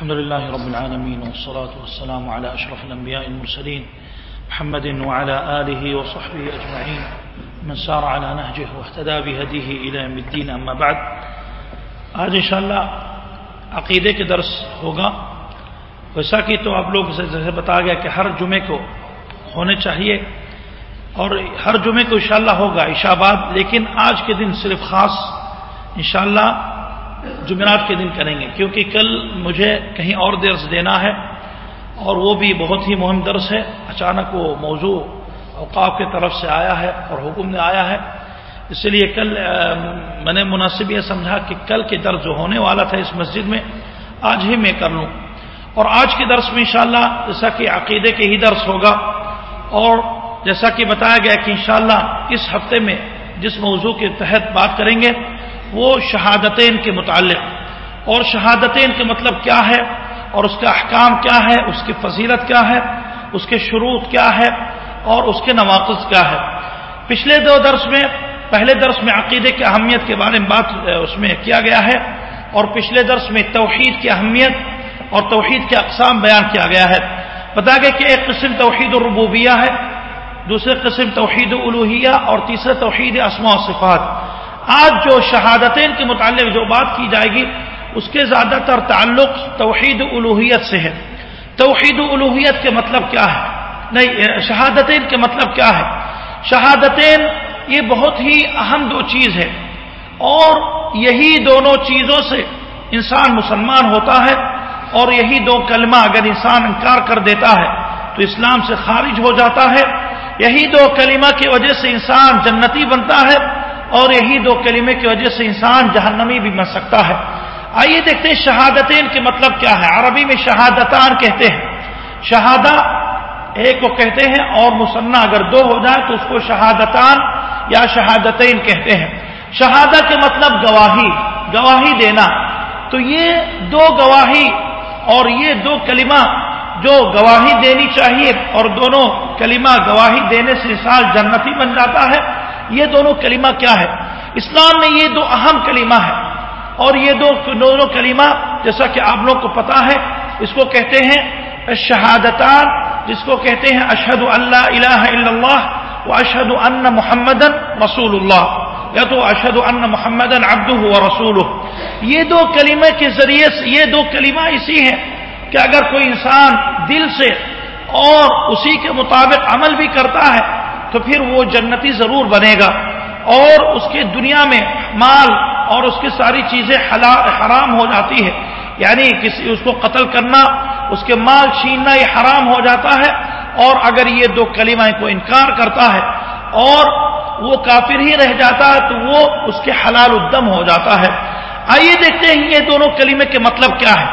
الحمد لله رب العالمين، والصلاة والسلام على أشرف الأنبياء المرسلين محمد وعلى آله وصحبه أجمعين. من سار على نهجه واهتدى بهديه إلى يوم الدين، أما بعد. آج انشاءاللہ عقیدے کے درس ہوگا. ویسا کہ تو آپ لوگ جیسے بتا گیا کہ ہر جمعے کو ہونے چاہیے اور ہر جمعے کو انشاءاللہ ہوگا عشاء بعد، لیکن آج کے دن صرف خاص انشاءاللہ جمعرات کے دن کریں گے۔ کیونکہ کل مجھے کہیں اور درس دینا ہے اور وہ بھی بہت ہی مہم درس ہے۔ اچانک وہ موضوع اوقاف کی طرف سے آیا ہے اور حکم نے آیا ہے۔ اس لیے کل میں نے مناسب یہ سمجھا کہ کل کے درس جو ہونے والا تھا اس مسجد میں، آج ہی میں کر لوں۔ اور آج کے درس میں انشاءاللہ جیسا کہ عقیدے کے ہی درس ہوگا۔ اور جیسا کہ بتایا گیا کہ انشاءاللہ اس ہفتے میں جس موضوع کے تحت بات کریں گے وہ شہادتین کے متعلق۔ اور شہادتین کے مطلب کیا ہے؟ اور اس کا احکام کیا ہے؟ اس کی فضیلت کیا ہے؟ اس کے شروط کیا ہے؟ اور اس کے نواقص کیا ہے؟ پچھلے دو درس میں، پہلے درس میں عقیدے کی اہمیت کے بارے میں بات اس میں کیا گیا ہے؟ اور پچھلے درس میں توحید کی اہمیت اور توحید کے اقسام بیان کیا گیا ہے۔ بتا گیا کہ ایک قسم توحید الربوبیہ ہے، دوسرے قسم توحید الوحیہ اور تیسرے توحید اسماء و صفات۔ آج جو شہادتین کے متعلق جو بات کی جائے گی، اس کے زیادہ تر تعلق توحید الوحیت سے ہے۔ توحید الوحیت کے مطلب کیا ہے؟ نہیں، شہادتین کے مطلب کیا ہے؟ شہادتین یہ بہت ہی اہم دو چیز ہے۔ اور یہی دونوں چیزوں سے انسان مسلمان ہوتا ہے، اور یہی دو کلمہ اگر انسان انکار کر دیتا ہے، تو اسلام سے خارج ہو جاتا ہے۔ یہی دو کلمہ کی وجہ سے انسان جنتی بنتا ہے۔ اور یہی دو کلمے کی وجہ سے انسان جہنمی بھی بن سکتا ہے۔ آئیے دیکھتے ہیں شہادتین کے مطلب کیا ہے۔ عربی میں شہادتان کہتے ہیں۔ شہادہ ایک کو کہتے ہیں اور مصنع اگر دو ہو جائے تو اس کو شہادتان یا شہادتین کہتے ہیں۔ شہادہ کے مطلب گواہی گواہی دینا۔ تو یہ دو گواہی اور یہ دو کلمہ جو گواہی دینی چاہیے اور دونوں کلمہ گواہی دینے سے انسان جنتی بن جاتا ہے۔ یہ دونوں کلمہ کیا ہے؟ اسلام میں یہ دو اہم کلمہ ہے اور یہ دو دونوں کلمہ جیسا کہ آپ لوگ کو پتا ہے، اس کو کہتے ہیں شہادتان جس کو کہتے ہیں اشہد اللہ الہ الا اللہ و اشہد ان محمد رسول اللہ یا تو اشہد ان محمد عبد و رسول یہ دو کلمے کے ذریعے سے، یہ دو کلمہ اسی ہیں کہ اگر کوئی انسان دل سے اور اسی کے مطابق عمل بھی کرتا ہے تو پھر وہ جنتی ضرور بنے گا۔ اور اس کے دنیا میں مال اور اس کی ساری چیزیں حرام ہو جاتی ہے یعنی کسی، اس کو قتل کرنا، اس کے مال چھیننا، یہ حرام ہو جاتا ہے۔ اور اگر یہ دو کلمہ کو انکار کرتا ہے اور وہ کافر ہی رہ جاتا ہے، تو وہ اس کے حلال الدم ہو جاتا ہے۔ آئیے دیکھتے ہیں یہ دونوں کلمے کے مطلب کیا ہے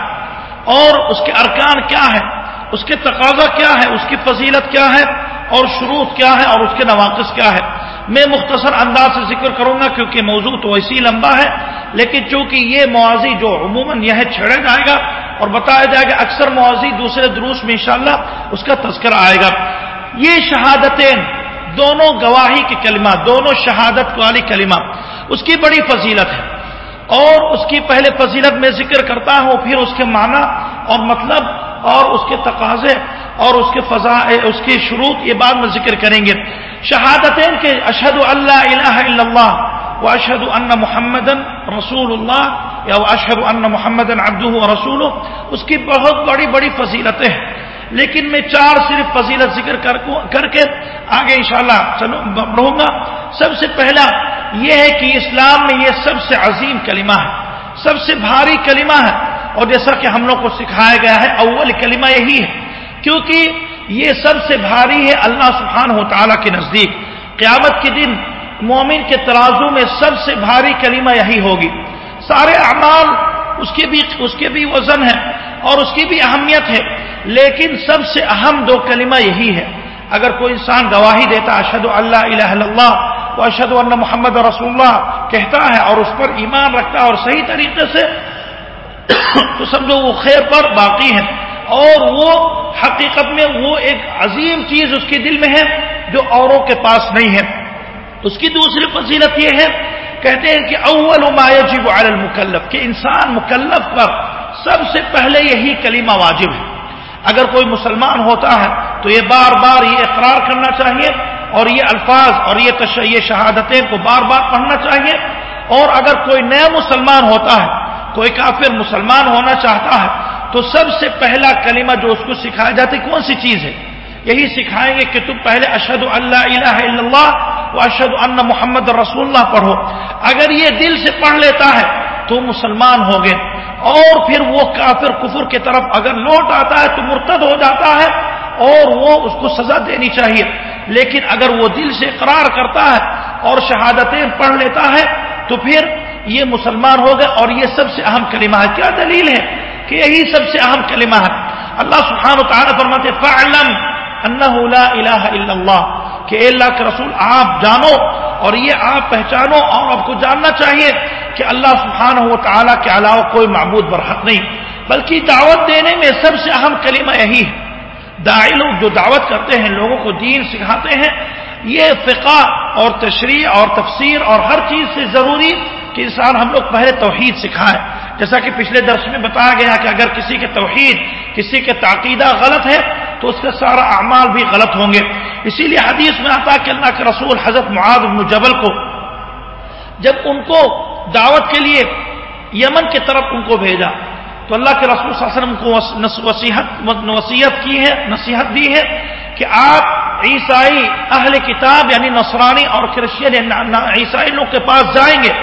اور اس کے ارکان کیا ہے اس کے تقاضا کیا ہے اس کی فضیلت کیا ہے اور شروط کیا ہے اور اس کے نواقص کیا ہے میں مختصر انداز سے ذکر کروں گا کیونکہ موضوع تو ویسی لمبا ہے، لیکن چونکہ یہ موازی جو عموماً یہ چھڑا جائے گا اور بتایا جائے گا اکثر موازی دوسرے دروس میں انشاءاللہ اس کا تذکرہ آئے گا۔ یہ شہادتیں دونوں گواہی کے کلمہ، دونوں شہادت والی کلمہ۔ اس کی بڑی فضیلت ہے۔ اور اس کی پہلے فضیلت میں ذکر کرتا ہوں، پھر اس کے معنی اور مطلب اور اس کے تقاضے اور اس کے فضا، اس کی شروط یہ بعد میں ذکر کریں گے۔ شہادتین کے اشد اللہ الہ الا اللہ و اشد ان محمد رسول اللہ یا اشد ان محمد عبد رسول اس کی بہت بڑی بڑی فضیلتیں ہیں۔ لیکن میں چار صرف فضیلت ذکر کر کے آگے انشاءاللہ چلو، بڑھوں گا۔ سب سے پہلا یہ ہے کہ اسلام میں یہ سب سے عظیم کلمہ ہے۔ سب سے بھاری کلمہ ہے۔ اور جیسا کہ ہم لوگ کو سکھایا گیا ہے، اول کلمہ یہی ہے۔ کیونکہ یہ سب سے بھاری ہے اللہ سبحانہ و تعالیٰ کے نزدیک۔ قیامت کے دن مومن کے ترازو میں سب سے بھاری کلمہ یہی ہوگی۔ سارے اعمال اس کے بھی اس کے بھی وزن ہے اور اس کی بھی اہمیت ہے، لیکن سب سے اہم دو کلمہ یہی ہے۔ اگر کوئی انسان گواہی دیتا اشد اللہ الہ اللہ و اشد اللہ محمد رسول اللہ کہتا ہے اور اس پر ایمان رکھتا ہے اور صحیح طریقے سے تو سمجھو وہ خیر پر باقی ہے اور وہ حقیقت میں وہ ایک عظیم چیز اس کے دل میں ہے جو اوروں کے پاس نہیں ہے۔ اس کی دوسری فضیلت یہ ہے، کہتے ہیں کہ اول ما يجب على المکلف، کہ انسان مکلف پر سب سے پہلے یہی کلمہ واجب ہے۔ اگر کوئی مسلمان ہوتا ہے تو یہ بار بار یہ اقرار کرنا چاہیے اور یہ الفاظ اور یہ یہ شہادتیں کو بار بار پڑھنا چاہیے۔ اور اگر کوئی نیا مسلمان ہوتا ہے، کوئی کافر مسلمان ہونا چاہتا ہے تو سب سے پہلا کلمہ جو اس کو سکھایا جاتا ہے، کون سی چیز ہے؟ یہی سکھائیں گے کہ تم پہلے اشد اللہ الہ الا اللہ و اشد اللہ محمد رسول اللہ پڑھو۔ اگر یہ دل سے پڑھ لیتا ہے تو مسلمان ہو گئے اور پھر وہ کافر کفر کی طرف اگر لوٹ آتا ہے تو مرتد ہو جاتا ہے اور وہ اس کو سزا دینی چاہیے۔ لیکن اگر وہ دل سے قرار کرتا ہے اور شہادتیں پڑھ لیتا ہے تو پھر یہ مسلمان ہو گئے اور یہ سب سے اہم کلمہ ہے۔ کیا دلیل ہے؟ کہ یہی سب سے اہم کلمہ ہے۔ اللہ سبحانہ و تعالیٰ فرماتے فعلم لا الہ الا اللہ کہ اے اللہ کے رسول، آپ جانو اور یہ آپ پہچانو اور آپ کو جاننا چاہیے کہ اللہ سبحانہ و تعالیٰ کے علاوہ کوئی معبود برحق نہیں۔ بلکہ دعوت دینے میں سب سے اہم کلمہ یہی ہے۔ داعی لوگ جو دعوت کرتے ہیں، لوگوں کو دین سکھاتے ہیں، یہ فقہ اور تشریح اور تفسیر اور ہر چیز سے ضروری کہ انسان ہم لوگ پہلے توحید سکھائیں جیسا کہ پچھلے درس میں بتایا گیا کہ اگر کسی کے توحید، کسی کے تعقیدہ غلط ہے، تو اس کا سارا اعمال بھی غلط ہوں گے۔ اسی لیے حدیث میں آتا کہ اللہ کے رسول حضرت معاذ بن جبل کو جب ان کو دعوت کے لیے یمن کی طرف ان کو بھیجا، تو اللہ کے رسول صلی اللہ علیہ وسلم کو وسیحت وسیعت کی ہے، نصیحت دی ہے کہ آپ عیسائی اہل کتاب یعنی نصرانی اور کرسچین یعنی عیسائی لوگ کے پاس جائیں گے۔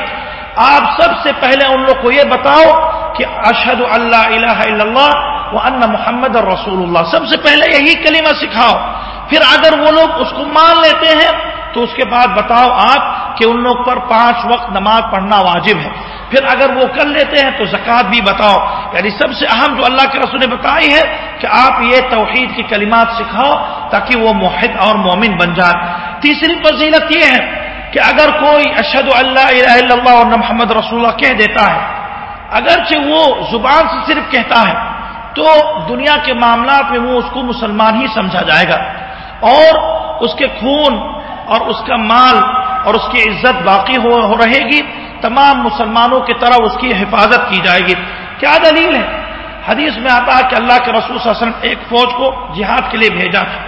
آپ سب سے پہلے ان لوگ کو یہ بتاؤ کہ اشد اللہ الہ الا اللہ و ان محمد رسول اللہ۔ سب سے پہلے یہی کلمہ سکھاؤ۔ پھر اگر وہ لوگ اس کو مان لیتے ہیں تو اس کے بعد بتاؤ آپ کہ ان لوگ پر پانچ وقت نماز پڑھنا واجب ہے۔ پھر اگر وہ کر لیتے ہیں تو زکوٰۃ بھی بتاؤ۔ یعنی سب سے اہم جو اللہ کے رسول نے بتائی ہے کہ آپ یہ توحید کی کلمات سکھاؤ تاکہ وہ موحد اور مومن بن جائے تیسری فضیلت یہ ہے کہ اگر کوئی اشد اللہ الہ الا اللہ اور محمد رسول اللہ کہہ دیتا ہے، اگرچہ وہ زبان سے صرف کہتا ہے، تو دنیا کے معاملات میں وہ اس کو مسلمان ہی سمجھا جائے گا۔ اور اس کے خون اور اس کا مال اور اس کی عزت باقی ہو رہے گی، تمام مسلمانوں کی طرح اس کی حفاظت کی جائے گی۔ کیا دلیل ہے؟ حدیث میں آتا ہے کہ اللہ کے رسول صلی اللہ علیہ وسلم ایک فوج کو جہاد کے لیے بھیجا تھا۔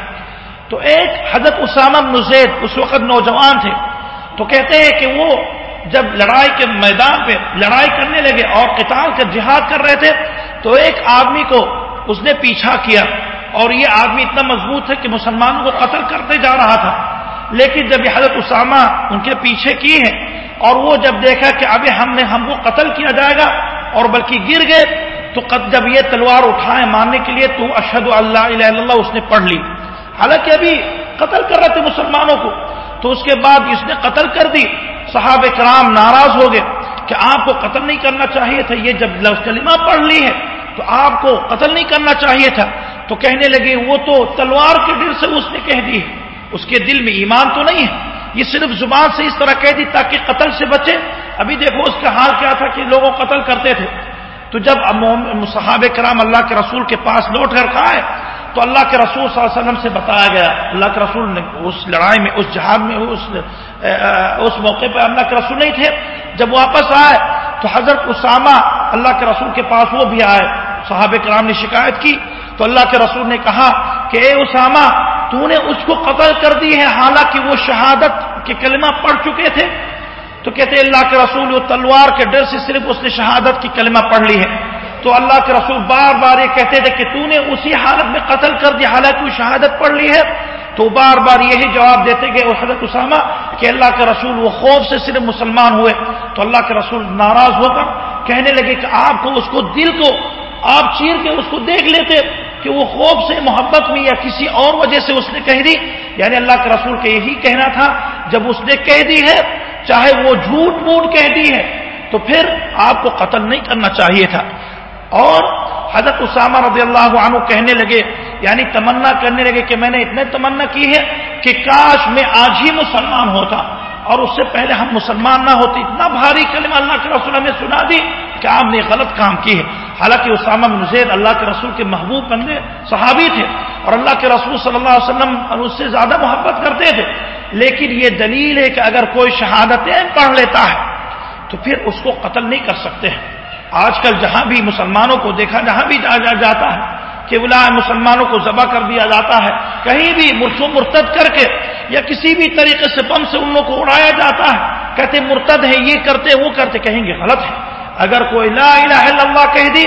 تو ایک حضرت اسامہ نزید اس وقت نوجوان تھے تو کہتے ہیں کہ وہ جب لڑائی کے میدان پہ لڑائی کرنے لگے اور قتال کا جہاد کر رہے تھے، تو ایک آدمی کو اس نے پیچھا کیا اور یہ آدمی اتنا مضبوط ہے کہ مسلمانوں کو قتل کرتے جا رہا تھا۔ لیکن جب یہ حضرت اسامہ ان کے پیچھے کی ہے اور وہ جب دیکھا کہ ابھی ہم نے ہم کو قتل کیا جائے گا اور بلکہ گر گئے، تو جب یہ تلوار اٹھائے ماننے کے لیے، تو اشد اللہ الہ اللہ اس نے پڑھ لی۔ حالانکہ ابھی قتل کر رہے تھے مسلمانوں کو۔ تو اس کے بعد اس نے قتل کر دی۔ صحاب کرام ناراض ہو گئے کہ آپ کو قتل نہیں کرنا چاہیے تھا، یہ جب لفظ کلمہ پڑھ لی ہے تو آپ کو قتل نہیں کرنا چاہیے تھا۔ تو کہنے لگے، وہ تو تلوار کے دل سے اس نے کہہ دی ہے۔ اس کے دل میں ایمان تو نہیں ہے۔ یہ صرف زبان سے اس طرح کہہ دی تاکہ قتل سے بچے۔ ابھی دیکھو اس کا حال کیا تھا کہ لوگوں قتل کرتے تھے۔ تو جب صحاب کرام اللہ کے رسول کے پاس لوٹ کر کھائے تو اللہ کے رسول صلی اللہ علیہ وسلم سے بتایا گیا، اللہ کے رسول نے اس لڑائی میں، اس جہاد میں، اس اس موقع پہ اللہ کے رسول نہیں تھے۔ جب واپس آئے تو حضرت اسامہ اللہ کے رسول کے پاس وہ بھی آئے صحاب کرام نے شکایت کی۔ تو اللہ کے رسول نے کہا کہ اے اسامہ، تو نے اس کو قتل کر دی ہے، حالانکہ وہ شہادت کے کلمہ پڑھ چکے تھے۔ تو کہتے اللہ کے رسول وہ تلوار کے ڈر سے صرف اس نے شہادت کی کلمہ پڑھ لی ہے۔ تو اللہ کے رسول بار بار یہ کہتے تھے کہ تو نے اسی حالت میں قتل کر دیا حالانکہ وہ شہادت پڑھ لی ہے۔ تو بار بار یہی جواب دیتے گئے حضرت اسامہ کہ اللہ کے رسول وہ خوف سے صرف مسلمان ہوئے۔ تو اللہ کے رسول ناراض ہو کر کہنے لگے کہ آپ کو اس کو دل کو، آپ چیر کے اس کو دیکھ لیتے کہ وہ خوف سے، محبت میں یا کسی اور وجہ سے اس نے کہہ دی۔ یعنی اللہ کے رسول کے یہی کہنا تھا۔ جب اس نے کہہ دی ہے، چاہے وہ جھوٹ موٹ کہہ دی ہے، تو پھر آپ کو قتل نہیں کرنا چاہیے تھا۔ اور حضرت اسامہ رضی اللہ عنہ کہنے لگے یعنی تمنا کرنے لگے کہ میں نے اتنے تمنا کی ہے کہ کاش میں آج ہی مسلمان ہوتا۔ اور اس سے پہلے ہم مسلمان نہ ہوتے۔ اتنا بھاری کلمہ اللہ کے رسول نے سنا دی کہ آپ نے غلط کام کی ہے۔ حالانکہ اسامہ زید اللہ کے رسول کے محبوب بندے، صحابی تھے۔ اور اللہ کے رسول صلی اللہ علیہ وسلم اس سے زیادہ محبت کرتے تھے۔ لیکن یہ دلیل ہے کہ اگر کوئی شہادتیں پڑھ لیتا ہے، تو پھر اس کو قتل نہیں کر سکتے۔ ہیں آج کل جہاں بھی مسلمانوں کو دیکھا، جہاں بھی جا جا جاتا ہے کہ بلا مسلمانوں کو ذبح کر دیا جاتا ہے، کہیں بھی مرسو مرتد کر کے یا کسی بھی طریقے سے بم سے ان لوگوں کو اڑایا جاتا ہے، کہتے مرتد ہے یہ کرتے، وہ کرتے، کہیں گے غلط ہے۔ اگر کوئی لا الہ الا اللہ کہہ دی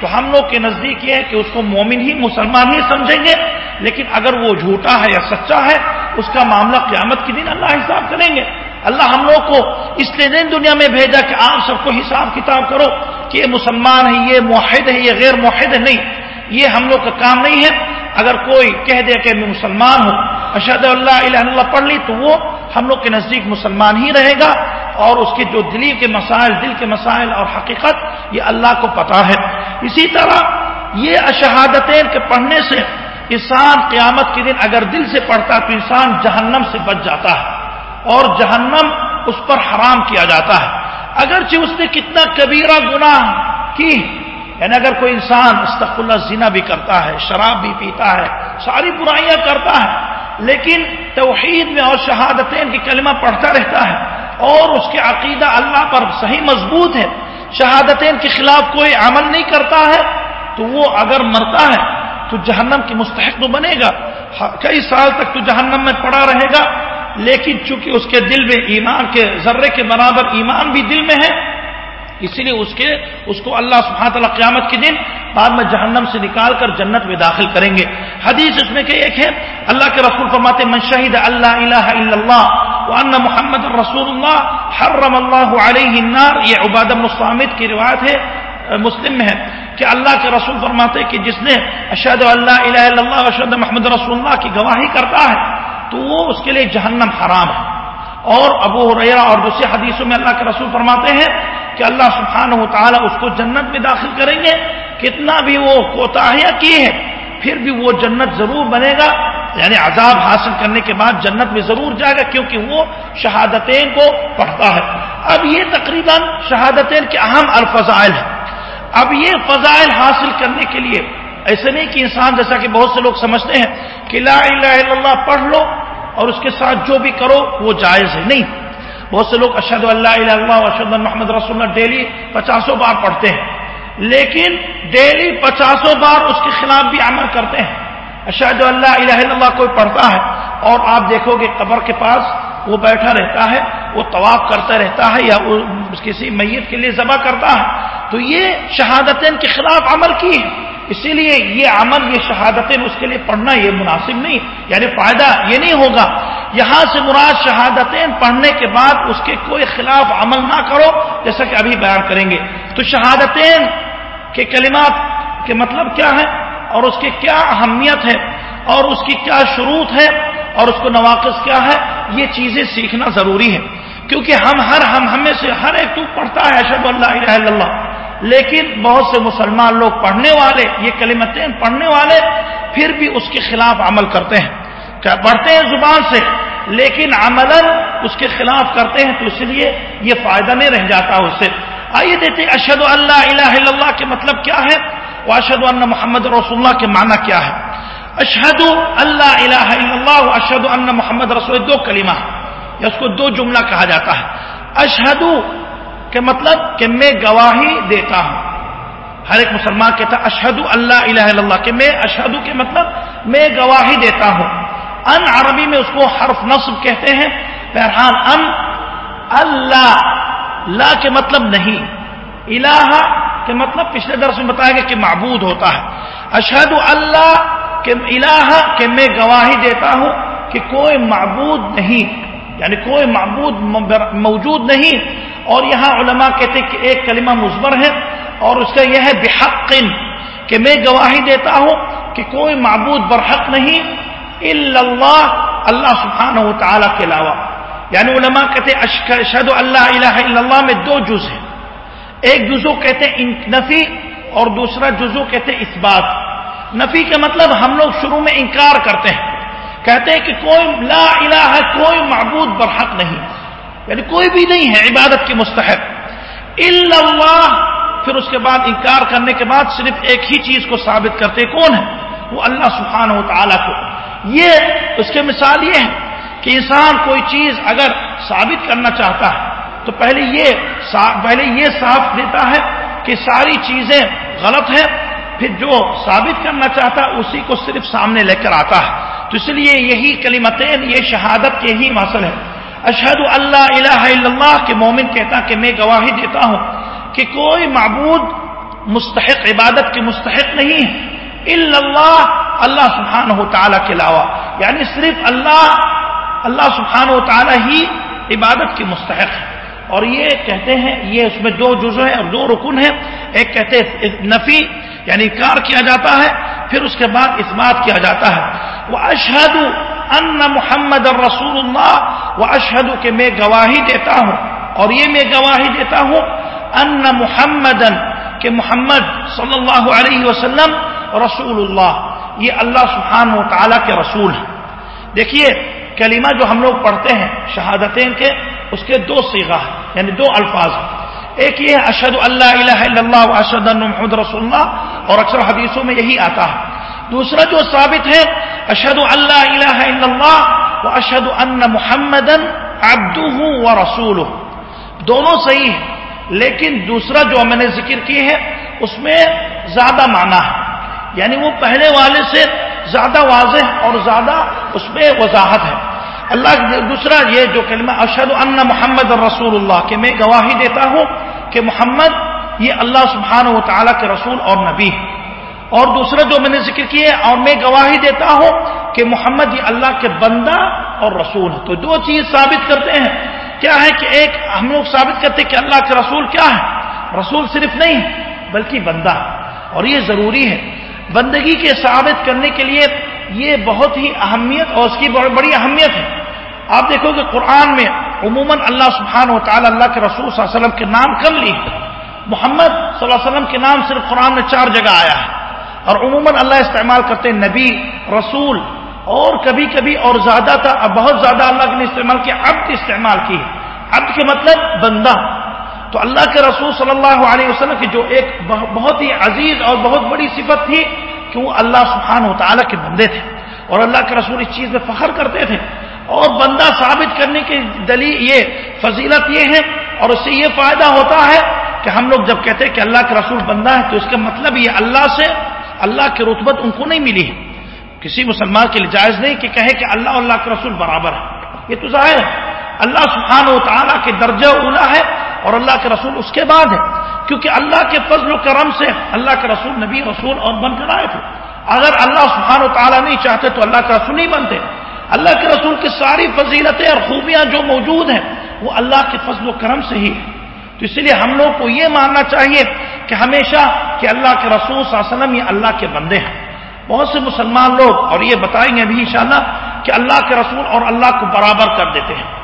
تو ہم لوگ کے نزدیک یہ ہے کہ اس کو مومن ہی، مسلمان ہی سمجھیں گے۔ لیکن اگر وہ جھوٹا ہے یا سچا ہے، اس کا معاملہ قیامت کے دن اللہ حساب کریں گے۔ اللہ ہم لوگ کو اس لیے دن دنیا میں بھیجا کہ آپ سب کو حساب کتاب کرو کہ یہ مسلمان ہے، یہ معاہد ہے، یہ غیر معاہد ہے نہیں۔ یہ ہم لوگ کا کام نہیں ہے۔ اگر کوئی کہہ دے کہ میں مسلمان ہوں اشد اللہ الہ اللہ پڑھ لی، تو وہ ہم لوگ کے نزدیک مسلمان ہی رہے گا۔ اور اس کے جو دلی کے مسائل، دل کے مسائل اور حقیقت، یہ اللہ کو پتا ہے۔ اسی طرح یہ اشہادتیں کے پڑھنے سے انسان قیامت کے دن اگر دل سے پڑھتا تو انسان جہنم سے بچ جاتا ہے۔ اور جہنم اس پر حرام کیا جاتا ہے۔ اگرچہ اس نے کتنا کبیرہ گناہ کی یعنی اگر کوئی انسان استق اللہ زنا بھی کرتا ہے، شراب بھی پیتا ہے، ساری برائیاں کرتا ہے، لیکن توحید میں اور شہادتین کی کلمہ پڑھتا رہتا ہے اور اس کے عقیدہ اللہ پر صحیح مضبوط ہے، شہادتین کے خلاف کوئی عمل نہیں کرتا ہے، تو وہ اگر مرتا ہے تو جہنم کی مستحق تو بنے گا۔ ہاں، کئی سال تک تو جہنم میں پڑا رہے گا۔ لیکن چونکہ اس کے دل میں ایمان کے ذرے کے برابر ایمان بھی دل میں ہے، اسی لیے اس کے، اس کو اللہ سبحانہ تعالیٰ قیامت کے دن بعد میں جہنم سے نکال کر جنت میں داخل کریں گے۔ حدیث اس میں کہ ایک ہے، اللہ کے رسول فرماتے من شہید اللہ الہ الا اللہ وان محمد رسول اللہ، حرم اللہ علیہ النار. یہ عباد الصامد کی روایت ہے، مسلم میں ہے کہ اللہ کے رسول فرماتے کہ جس نے اشد اللہ الہ الا اللہ اشد محمد رسول اللہ کی گواہی کرتا ہے تو وہ اس کے لیے جہنم حرام ہے۔ اور ابو ریرا اور دوسری حدیثوں میں اللہ کے رسول فرماتے ہیں کہ اللہ سبحانہ و تعالیٰ اس کو جنت میں داخل کریں گے۔ کتنا بھی وہ کوتاہیاں کی ہے پھر بھی وہ جنت ضرور بنے گا۔ یعنی عذاب حاصل کرنے کے بعد جنت میں ضرور جائے گا کیونکہ وہ شہادتین کو پڑھتا ہے۔ اب یہ تقریباً شہادتین کے اہم الفضائل ہیں۔ اب یہ فضائل حاصل کرنے کے لیے ایسے نہیں کہ انسان جیسا کہ بہت سے لوگ سمجھتے ہیں کہ لا الہ الا اللہ پڑھ لو اور اس کے ساتھ جو بھی کرو وہ جائز ہے۔ نہیں۔ بہت سے لوگ اشد اللہ الہ اللہ اشد محمد رسول اللہ ڈیلی پچاسوں بار پڑھتے ہیں۔ لیکن ڈیلی پچاسوں بار اس کے خلاف بھی عمل کرتے ہیں۔ اشد اللہ الہ اللہ کوئی پڑھتا ہے اور آپ دیکھو گے قبر کے پاس وہ بیٹھا رہتا ہے، وہ طواف کرتا رہتا ہے یا وہ کسی میت کے لیے ذبح کرتا ہے۔ تو یہ شہادتین کے خلاف عمل کی ہے اسی لیے یہ عمل، یہ شہادتیں اس کے لیے پڑھنا یہ مناسب نہیں۔ یعنی فائدہ یہ نہیں ہوگا۔ یہاں سے مراد شہادتیں پڑھنے کے بعد اس کے کوئی خلاف عمل نہ کرو، جیسا کہ ابھی بیان کریں گے۔ تو شہادتیں کے کلمات کے مطلب کیا ہے اور اس کی کیا اہمیت ہے اور اس کی کیا شروط ہے اور اس کو نواقص کیا ہے یہ چیزیں سیکھنا ضروری ہے کیونکہ ہم ہر، ہم ہمیں سے ہر ایک تو پڑھتا ہے اشد اللہ الہ اللہ۔ لیکن بہت سے مسلمان لوگ پڑھنے والے، یہ کلمتیں پڑھنے والے پھر بھی اس کے خلاف عمل کرتے ہیں۔ کیا پڑھتے ہیں زبان سے، لیکن عمل اس کے خلاف کرتے ہیں تو اس لیے یہ فائدہ نہیں رہ جاتا اس سے۔ آئیے دیتے اشد اللہ الہ الا اللہ کے مطلب کیا ہے وہ اشد اللہ محمد رسول اللہ کے معنی کیا ہے۔ اشد اللہ الہ الا اللہ اشد اللہ محمد رسول دو کلمہ یا اس کو دو جملہ کہا جاتا ہے۔ اشہد کہ مطلب کہ میں گواہی دیتا ہوں۔ ہر ایک مسلمان کہتا اشہد اللہ الہ الا اللہ. کہ میں اشہد کے مطلب میں گواہی دیتا ہوں۔ ان عربی میں اس کو حرف نصب کہتے ہیں۔ بہرحال، ان اللہ، لا کے مطلب نہیں۔ الہ کے مطلب پچھلے درس میں بتایا گیا کہ معبود ہوتا ہے۔ اشہد اللہ کہ الہ، کہ میں گواہی دیتا ہوں کہ کوئی معبود نہیں۔ یعنی کوئی معبود موجود نہیں اور یہاں علماء کہتے کہ ایک کلمہ مزبر ہے اور اس کا یہ ہے بحق کہ میں گواہی دیتا ہوں کہ کوئی معبود برحق نہیں اللہ اللہ سبحانہ و تعالیٰ کے علاوہ۔ یعنی علماء کہتے اشد اللہ الہ الا اللہ میں دو جز ہیں۔ ایک جزو کہتے ہیں نفی اور دوسرا جزو کہتے ہیں اس بات نفی کا مطلب ہم لوگ شروع میں انکار کرتے ہیں۔ کہتے ہیں کہ کوئی لا الہ ہے، کوئی معبود برحق نہیں۔ یعنی کوئی بھی نہیں ہے عبادت کی مستحق۔ اللہ۔ پھر اس کے بعد انکار کرنے کے بعد صرف ایک ہی چیز کو ثابت کرتے کون ہے؟ وہ اللہ سبحانہ و تعالیٰ کو۔ یہ اس کے مثال یہ ہے کہ انسان کوئی چیز اگر ثابت کرنا چاہتا ہے، تو پہلے یہ پہلے یہ صاف دیتا ہے کہ ساری چیزیں غلط ہیں۔ پھر جو ثابت کرنا چاہتا ہے، اسی کو صرف سامنے لے کر آتا ہے۔ تو اس لیے یہی کلمتین، یہ شہادت کے ہی مسئل ہے اشہد اللہ الہ الا اللہ کے مومن کہتا کہ میں گواہی دیتا ہوں کہ کوئی معبود مستحق، عبادت کے مستحق نہیں ہے۔ اللہ اللہ سبحانہ و تعالیٰ کے علاوہ۔ یعنی صرف اللہ اللہ سبحانہ و تعالیٰ ہی عبادت کے مستحق ہے اور یہ کہتے ہیں، یہ اس میں دو جزو ہیں اور دو رکن ہیں۔ ایک کہتے ہیں نفی یعنی کار کیا جاتا ہے، پھر اس کے بعد اسمات کیا جاتا ہے۔ وہ اشہد ان محمد رسول اللہ وہ اشہد کہ میں گواہی دیتا ہوں۔ اور یہ میں گواہی دیتا ہوں ان محمد کہ محمد صلی اللہ علیہ وسلم رسول اللہ۔ یہ اللہ سبحانہ و تعالیٰ کے رسول ہیں۔ دیکھیے کلمہ جو ہم لوگ پڑھتے ہیں شہادتین کے، اس کے دو سیگا یعنی دو الفاظ ایک یہ اشد اللہ الہ الا اللہ و اشد محمد رسول اللہ، اور اکثر حدیثوں میں یہی آتا ہے۔ دوسرا جو ثابت ہے اشد اللہ الہ الا اللہ و اشد ان محمد عبدہ و رسول دونوں صحیح ہیں، لیکن دوسرا جو میں نے ذکر کی ہے اس میں زیادہ معنی ہے۔ یعنی وہ پہلے والے سے زیادہ واضح اور زیادہ اس میں وضاحت ہے۔ اللہ دوسرا یہ جو کلمہ اشد ان محمد رسول اللہ کہ میں گواہی دیتا ہوں کہ محمد یہ اللہ سبحانہ و تعالیٰ کے رسول اور نبی ہے۔ اور دوسرا جو میں نے ذکر کیا اور میں گواہی دیتا ہوں کہ محمد یہ اللہ کے بندہ اور رسول ہے۔ تو دو چیز ثابت کرتے ہیں۔ کیا ہے کہ ایک ہم لوگ ثابت کرتے کہ اللہ کے رسول کیا ہے؟ رسول صرف نہیں، بلکہ بندہ اور یہ ضروری ہے۔ بندگی کے ثابت کرنے کے لیے یہ بہت ہی اہمیت اور اس کی بڑی اہمیت ہے۔ آپ دیکھو کہ قرآن میں عموماً اللہ سبحان و تعالی اللہ کے رسول صلی اللہ علیہ وسلم کے نام کم لی محمد صلی اللہ علیہ وسلم کے نام صرف قرآن میں چار جگہ آیا ہے۔ اور عموماً اللہ استعمال کرتے ہیں نبی، رسول اور کبھی کبھی اور زیادہ تھا بہت زیادہ اللہ نے استعمال کیا، عبد استعمال کی عبد کے مطلب بندہ۔ تو اللہ کے رسول صلی اللہ علیہ وسلم کی جو ایک بہت ہی عزیز اور بہت بڑی صفت تھی کہ وہ اللہ سبحانہ و تعالیٰ کے بندے تھے اور اللہ کے رسول اس چیز میں فخر کرتے تھے اور بندہ ثابت کرنے کی دلیل یہ فضیلت یہ ہے اور اس سے یہ فائدہ ہوتا ہے کہ ہم لوگ جب کہتے ہیں کہ اللہ کے رسول بندہ ہے تو اس کا مطلب یہ اللہ سے اللہ کی رتبت ان کو نہیں ملی ہے۔ کسی مسلمان کے لیے جائز نہیں کہ کہے کہ اللہ اللہ کے رسول برابر ہے یہ تو ظاہر ہے۔ اللہ سبحانہ و تعالیٰ کے درجہ اولا ہے اور اللہ کے رسول اس کے بعد ہے۔ کیونکہ اللہ کے فضل و کرم سے اللہ کے رسول نبی رسول اور بن کر آئے تھے۔ اگر اللہ سبحانہ و تعالیٰ نہیں چاہتے تو اللہ کا رسول نہیں بنتے۔ اللہ کے رسول کی ساری فضیلتیں اور خوبیاں جو موجود ہیں، وہ اللہ کے فضل و کرم سے ہی ہے تو اس لیے ہم لوگ کو یہ ماننا چاہیے کہ ہمیشہ کہ اللہ کے رسول صلی اللہ علیہ وسلم یہ اللہ کے بندے ہیں۔ بہت سے مسلمان لوگ اور یہ بتائیں گے ابھی انشاءاللہ کہ اللہ کے رسول اور اللہ کو برابر کر دیتے ہیں۔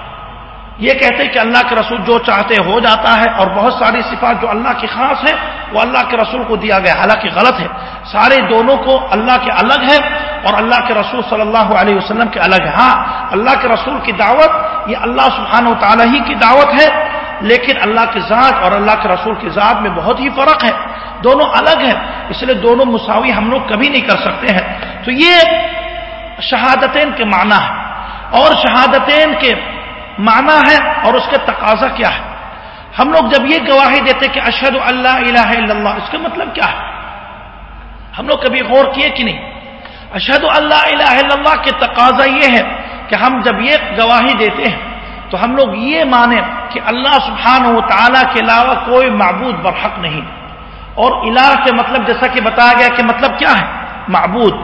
یہ کہتے ہیں کہ اللہ کے رسول جو چاہتے ہو جاتا ہے اور بہت ساری صفات جو اللہ کی خاص ہے وہ اللہ کے رسول کو دیا گیا، حالانکہ غلط ہے۔ سارے دونوں کو اللہ کے الگ ہے اور اللہ کے رسول صلی اللہ علیہ وسلم کے الگ ہے ہاں اللہ کے رسول کی دعوت، یہ اللہ سبحانہ و تعالیٰ ہی کی دعوت ہے، لیکن اللہ کی ذات اور اللہ کے رسول کی ذات میں بہت ہی فرق ہے۔ دونوں الگ ہیں، اس لیے دونوں مساوی ہم لوگ کبھی نہیں کر سکتے ہیں۔ تو یہ شہادتین کے معنی ہے۔ اور شہادتین کے معنی ہے اور اس کا تقاضا کیا ہے؟ ہم لوگ جب یہ گواہی دیتے کہ اشد اللہ الہ الا اللہ، اس کا مطلب کیا ہے؟ ہم لوگ کبھی غور کیے کہ نہیں؟ اشد اللہ الہ الا اللہ کے تقاضا یہ ہے کہ ہم جب یہ گواہی دیتے ہیں تو ہم لوگ یہ مانیں کہ اللہ سبحانہ و تعالیٰ کے علاوہ کوئی معبود برحق نہیں۔ اور الہ کے مطلب جیسا کہ بتایا گیا کہ مطلب کیا ہے؟ معبود۔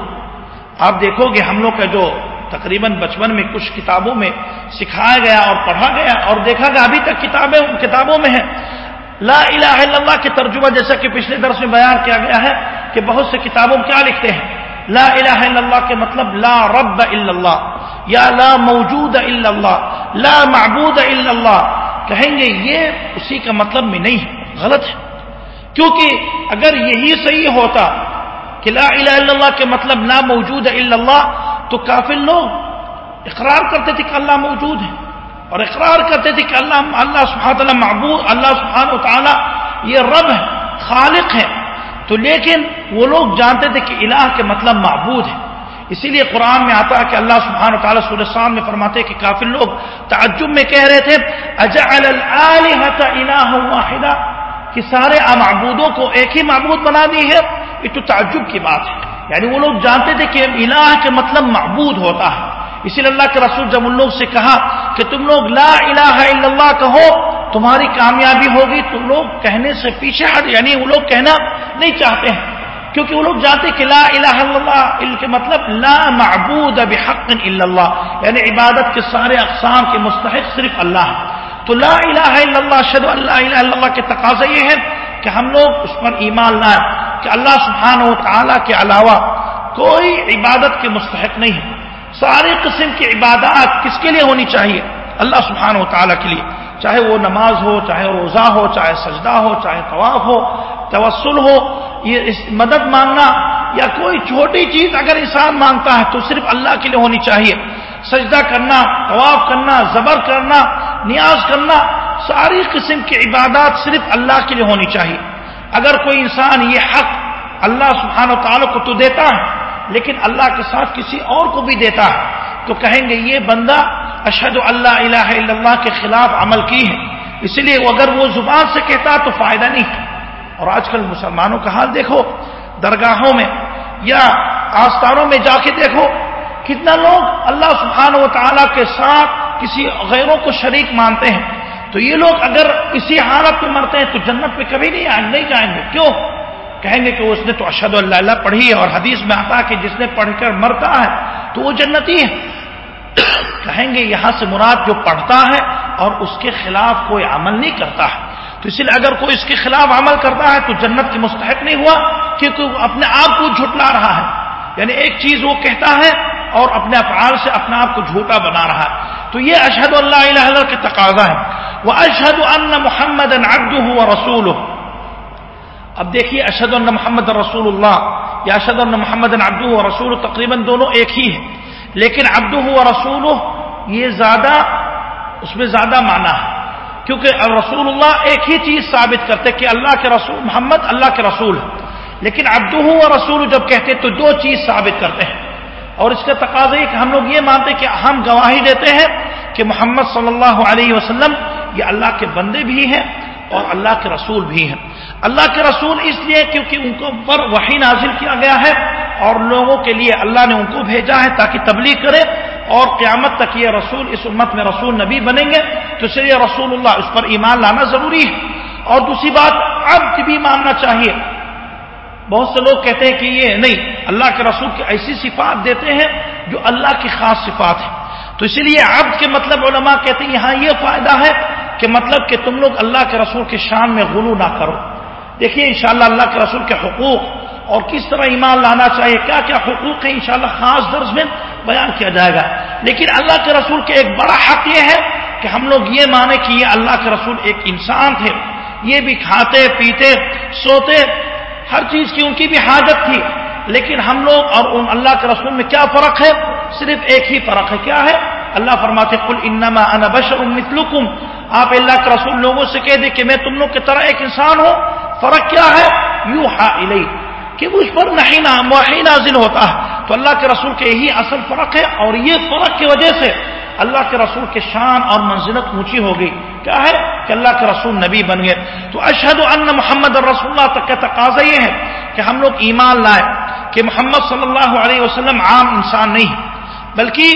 آپ دیکھو گے ہم لوگ کا جو تقریباً بچپن میں کچھ کتابوں میں سکھایا گیا اور پڑھا گیا اور دیکھا گیا ابھی تک کتابیں کتابوں میں ہے لا الہ الا اللہ کے ترجمہ جیسا کہ پچھلے درس میں بیان کیا گیا ہے کہ بہت سے کتابوں کیا لکھتے ہیں۔ لا الہ الا اللہ کے مطلب لا رب الا اللہ یا لا موجود الا اللہ، لا معبود الا اللہ۔ کہیں گے یہ اسی کا مطلب میں نہیں ہے غلط ہے۔ کیونکہ اگر یہی صحیح ہوتا کہ لا الہ الا اللہ کے مطلب لا موجود الا اللہ تو کافی لوگ اقرار کرتے تھے کہ اللہ موجود ہے اور اقرار کرتے تھے کہ اللہ اللہ سبحانہ تعالیٰ معبود اللہ سبحانہ و تعالیٰ یہ رب ہے، خالق ہے۔ تو لیکن وہ لوگ جانتے تھے کہ الہ کے مطلب معبود ہے۔ اسی لیے قرآن میں آتا ہے کہ اللہ سبحانہ تعالیٰ سورسان میں فرماتے کہ کافی لوگ تعجب میں کہہ رہے تھے، اجعل الہ واحدہ کہ سارے معبودوں کو ایک ہی معبود بنا دی ہے۔ یہ تو تعجب کی بات ہے۔ یعنی وہ لوگ جانتے تھے کہ الہ کے مطلب معبود ہوتا ہے۔ اسی لیے اللہ کے رسول جب ان لوگ سے کہا کہ تم لوگ لا الہ الا اللہ کہو، تمہاری کامیابی ہوگی تم لوگ کہنے سے پیچھے ہٹ یعنی وہ لوگ کہنا نہیں چاہتے ہیں۔ کیونکہ وہ لوگ جانتے کہ لا الہ الا اللہ کے مطلب لا معبود بحق الا اللہ یعنی عبادت کے سارے اقسام کے مستحق صرف اللہ۔ تو لا الہ الا اللہ شد اللہ الہ الا اللہ کے تقاضا یہ ہے کہ ہم لوگ اس پر ایمان لائیں کہ اللہ سبحانہ و تعالی کے علاوہ کوئی عبادت کے مستحق نہیں ہے۔ سارے قسم کی عبادات کس کے لیے ہونی چاہیے؟ اللہ سبحانہ و تعالیٰ کے لیے۔ چاہے وہ نماز ہو، چاہے روزہ ہو، چاہے سجدہ ہو، چاہے طواف ہو، توسل ہو، یہ مدد مانگنا یا کوئی چھوٹی چیز اگر انسان مانگتا ہے تو صرف اللہ کے لیے ہونی چاہیے۔ سجدہ کرنا، طواف کرنا، زبر کرنا، نیاز کرنا ساری قسم کی عبادات صرف اللہ کے لیے ہونی چاہیے۔ اگر کوئی انسان یہ حق اللہ سبحانہ و تعالیٰ کو تو دیتا ہے، لیکن اللہ کے ساتھ کسی اور کو بھی دیتا ہے، تو کہیں گے یہ بندہ اشد اللہ الہ الا اللہ کے خلاف عمل کی ہے۔ اس لیے اگر وہ زبان سے کہتا تو فائدہ نہیں۔ اور آج کل مسلمانوں کا حال دیکھو، درگاہوں میں یا آستانوں میں جا کے دیکھو، کتنا لوگ اللہ سبحانہ و تعالیٰ کے ساتھ کسی غیروں کو شریک مانتے ہیں۔ تو یہ لوگ اگر اسی حالت میں مرتے ہیں تو جنت پہ کبھی نہیں آئیں، نہیں جائیں گے۔ کیوں؟ کہیں گے کہ اس نے تو اشد اللہ اللہ پڑھی ہے اور حدیث میں آتا کہ جس نے پڑھ کر مرتا ہے تو وہ جنتی ہے۔ کہیں گے یہاں سے مراد جو پڑھتا ہے اور اس کے خلاف کوئی عمل نہیں کرتا ہے۔ تو اس لیے اگر کوئی اس کے خلاف عمل کرتا ہے تو جنت کی مستحق نہیں ہوا کیونکہ وہ اپنے آپ کو جھٹلا رہا ہے۔ یعنی ایک چیز وہ کہتا ہے اور اپنے افعال سے اپنے آپ کو جھوٹا بنا رہا ہے۔ تو یہ اشد اللہ الہ کے تقاضا ہے اشد ان محمد ہوا رسول اب دیکھیے اشد اللہ محمد رسول اللہ. یا اشد اللہ محمد ابدو رسول تقریباً دونوں ایک ہی ہے لیکن ابدو و رسول یہ زیادہ، اس میں زیادہ معنی ہے. کیونکہ رسول اللہ ایک ہی چیز ثابت کرتے کہ اللہ کے رسول محمد اللہ کے رسول ہے لیکن ابدو و رسول جب کہتے تو دو چیز ثابت کرتے ہیں. اور اس کا تقاضا کہ ہم لوگ یہ مانتے کہ ہم گواہی دیتے ہیں کہ محمد صلی اللہ علیہ وسلم یہ اللہ کے بندے بھی ہیں اور اللہ کے رسول بھی ہیں۔ اللہ کے رسول اس لیے کیونکہ ان کو پر وہی نازل کیا گیا ہے اور لوگوں کے لیے اللہ نے ان کو بھیجا ہے تاکہ تبلیغ کرے اور قیامت تک یہ رسول اس امت میں رسول نبی بنیں گے۔ تو اس لیے رسول اللہ اس پر ایمان لانا ضروری ہے۔ اور دوسری بات اب بھی ماننا چاہیے۔ بہت سے لوگ کہتے ہیں کہ یہ نہیں، اللہ کے رسول کی ایسی صفات دیتے ہیں جو اللہ کی خاص صفات ہے تو اسی لیے عبد کے مطلب علماء کہتے ہیں، یہاں یہ فائدہ ہے کہ مطلب کہ تم لوگ اللہ کے رسول کے شان میں غلو نہ کرو۔ دیکھیے انشاءاللہ اللہ کے رسول کے حقوق اور کس طرح ایمان لانا چاہیے، کیا کیا حقوق ہے انشاءاللہ خاص درس میں بیان کیا جائے گا۔ لیکن اللہ کے رسول کے ایک بڑا حق یہ ہے کہ ہم لوگ یہ مانیں کہ یہ اللہ کے رسول ایک انسان تھے۔ یہ بھی کھاتے، پیتے، سوتے، ہر چیز کی ان کی بھی حاجت تھی۔ لیکن ہم لوگ اور ان اللہ کے رسول میں کیا فرق ہے؟ صرف ایک ہی فرق ہے۔ کیا ہے؟ اللہ فرماتے کل انما انا بشر مثلکم آپ اللہ کے رسول لوگوں سے کہہ دے کہ میں تم لوگ کی طرح ایک انسان ہوں۔ فرق کیا ہے؟ یو ہا کہ مجھ پر نہیں وحی نازل ہوتا ہے۔ تو اللہ کے رسول کے یہی اصل فرق ہے اور یہ فرق کی وجہ سے اللہ کے رسول کے شان اور منزلت اونچی ہو گئی۔ کیا ہے؟ کہ اللہ کے رسول نبی بن گئے۔ تو اشد ان محمد رسول اللہ تک کا تقاضا یہ ہے کہ ہم لوگ ایمان لائے کہ محمد صلی اللہ علیہ وسلم عام انسان نہیں، بلکہ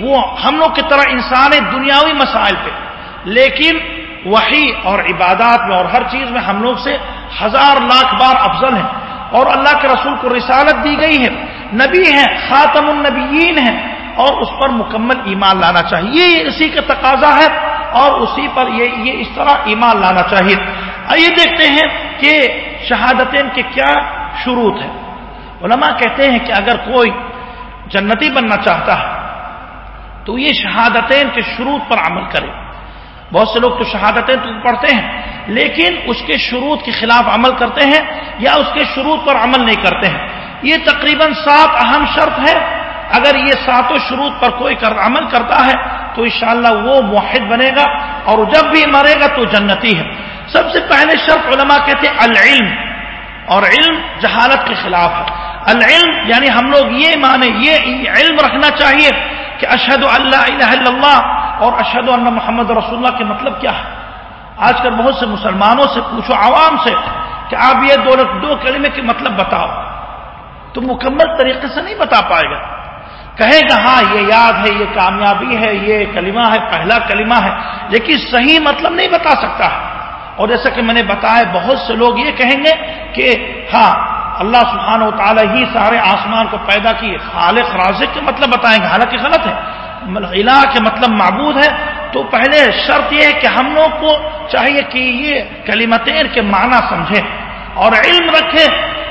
وہ ہم لوگ کی طرح انسان ہے دنیاوی مسائل پہ۔ لیکن وہی اور عبادات میں اور ہر چیز میں ہم لوگ سے ہزار لاکھ بار افضل ہیں اور اللہ کے رسول کو رسالت دی گئی ہے نبی ہیں، خاتم النبیین ہیں اور اس پر مکمل ایمان لانا چاہیے۔ یہ اسی کا تقاضا ہے اور اسی پر یہ یہ اس طرح ایمان لانا چاہیے۔ آئیے دیکھتے ہیں کہ شہادتین کے کیا شروع ہے علماء کہتے ہیں کہ اگر کوئی جنتی بننا چاہتا ہے تو یہ شہادتین کے شروع پر عمل کرے۔ بہت سے لوگ تو شہادتیں تو پڑھتے ہیں، لیکن اس کے شروع کے خلاف عمل کرتے ہیں یا اس کے شروع پر عمل نہیں کرتے ہیں۔ یہ تقریباً سات اہم شرط ہے اگر یہ ساتوں شروع پر کوئی عمل کرتا ہے تو انشاءاللہ وہ موحد بنے گا اور جب بھی مرے گا تو جنتی ہے۔ سب سے پہلے شرط علماء کہتے ہیں العلم اور علم جہالت کے خلاف ہے۔ العلم یعنی ہم لوگ یہ مانے یہ علم رکھنا چاہیے کہ اشد اللہ الہ الا اللہ اور اشد اللہ محمد رسول اللہ کے مطلب کیا ہے؟ آج کل بہت سے مسلمانوں سے پوچھو، عوام سے کہ آپ یہ دو دو کلمے کے مطلب بتاؤ۔ تو مکمل طریقے سے نہیں بتا پائے گا۔ کہے گا ہاں یہ یاد ہے، یہ کامیابی ہے، یہ کلمہ ہے، پہلا کلمہ ہے۔ لیکن صحیح مطلب نہیں بتا سکتا۔ ہے اور جیسا کہ میں نے بتایا، بہت سے لوگ یہ کہیں گے کہ ہاں اللہ سبحانہ و تعالیٰ ہی سارے آسمان کو پیدا کیے۔ خالق، رازق کے مطلب بتائیں گے۔ حالانکہ غلط ہے۔ مطلب الہ کے مطلب معبود ہے، تو پہلے شرط یہ ہے کہ ہم لوگ کو چاہیے کہ یہ کلیمتین کے معنی سمجھیں اور علم رکھیں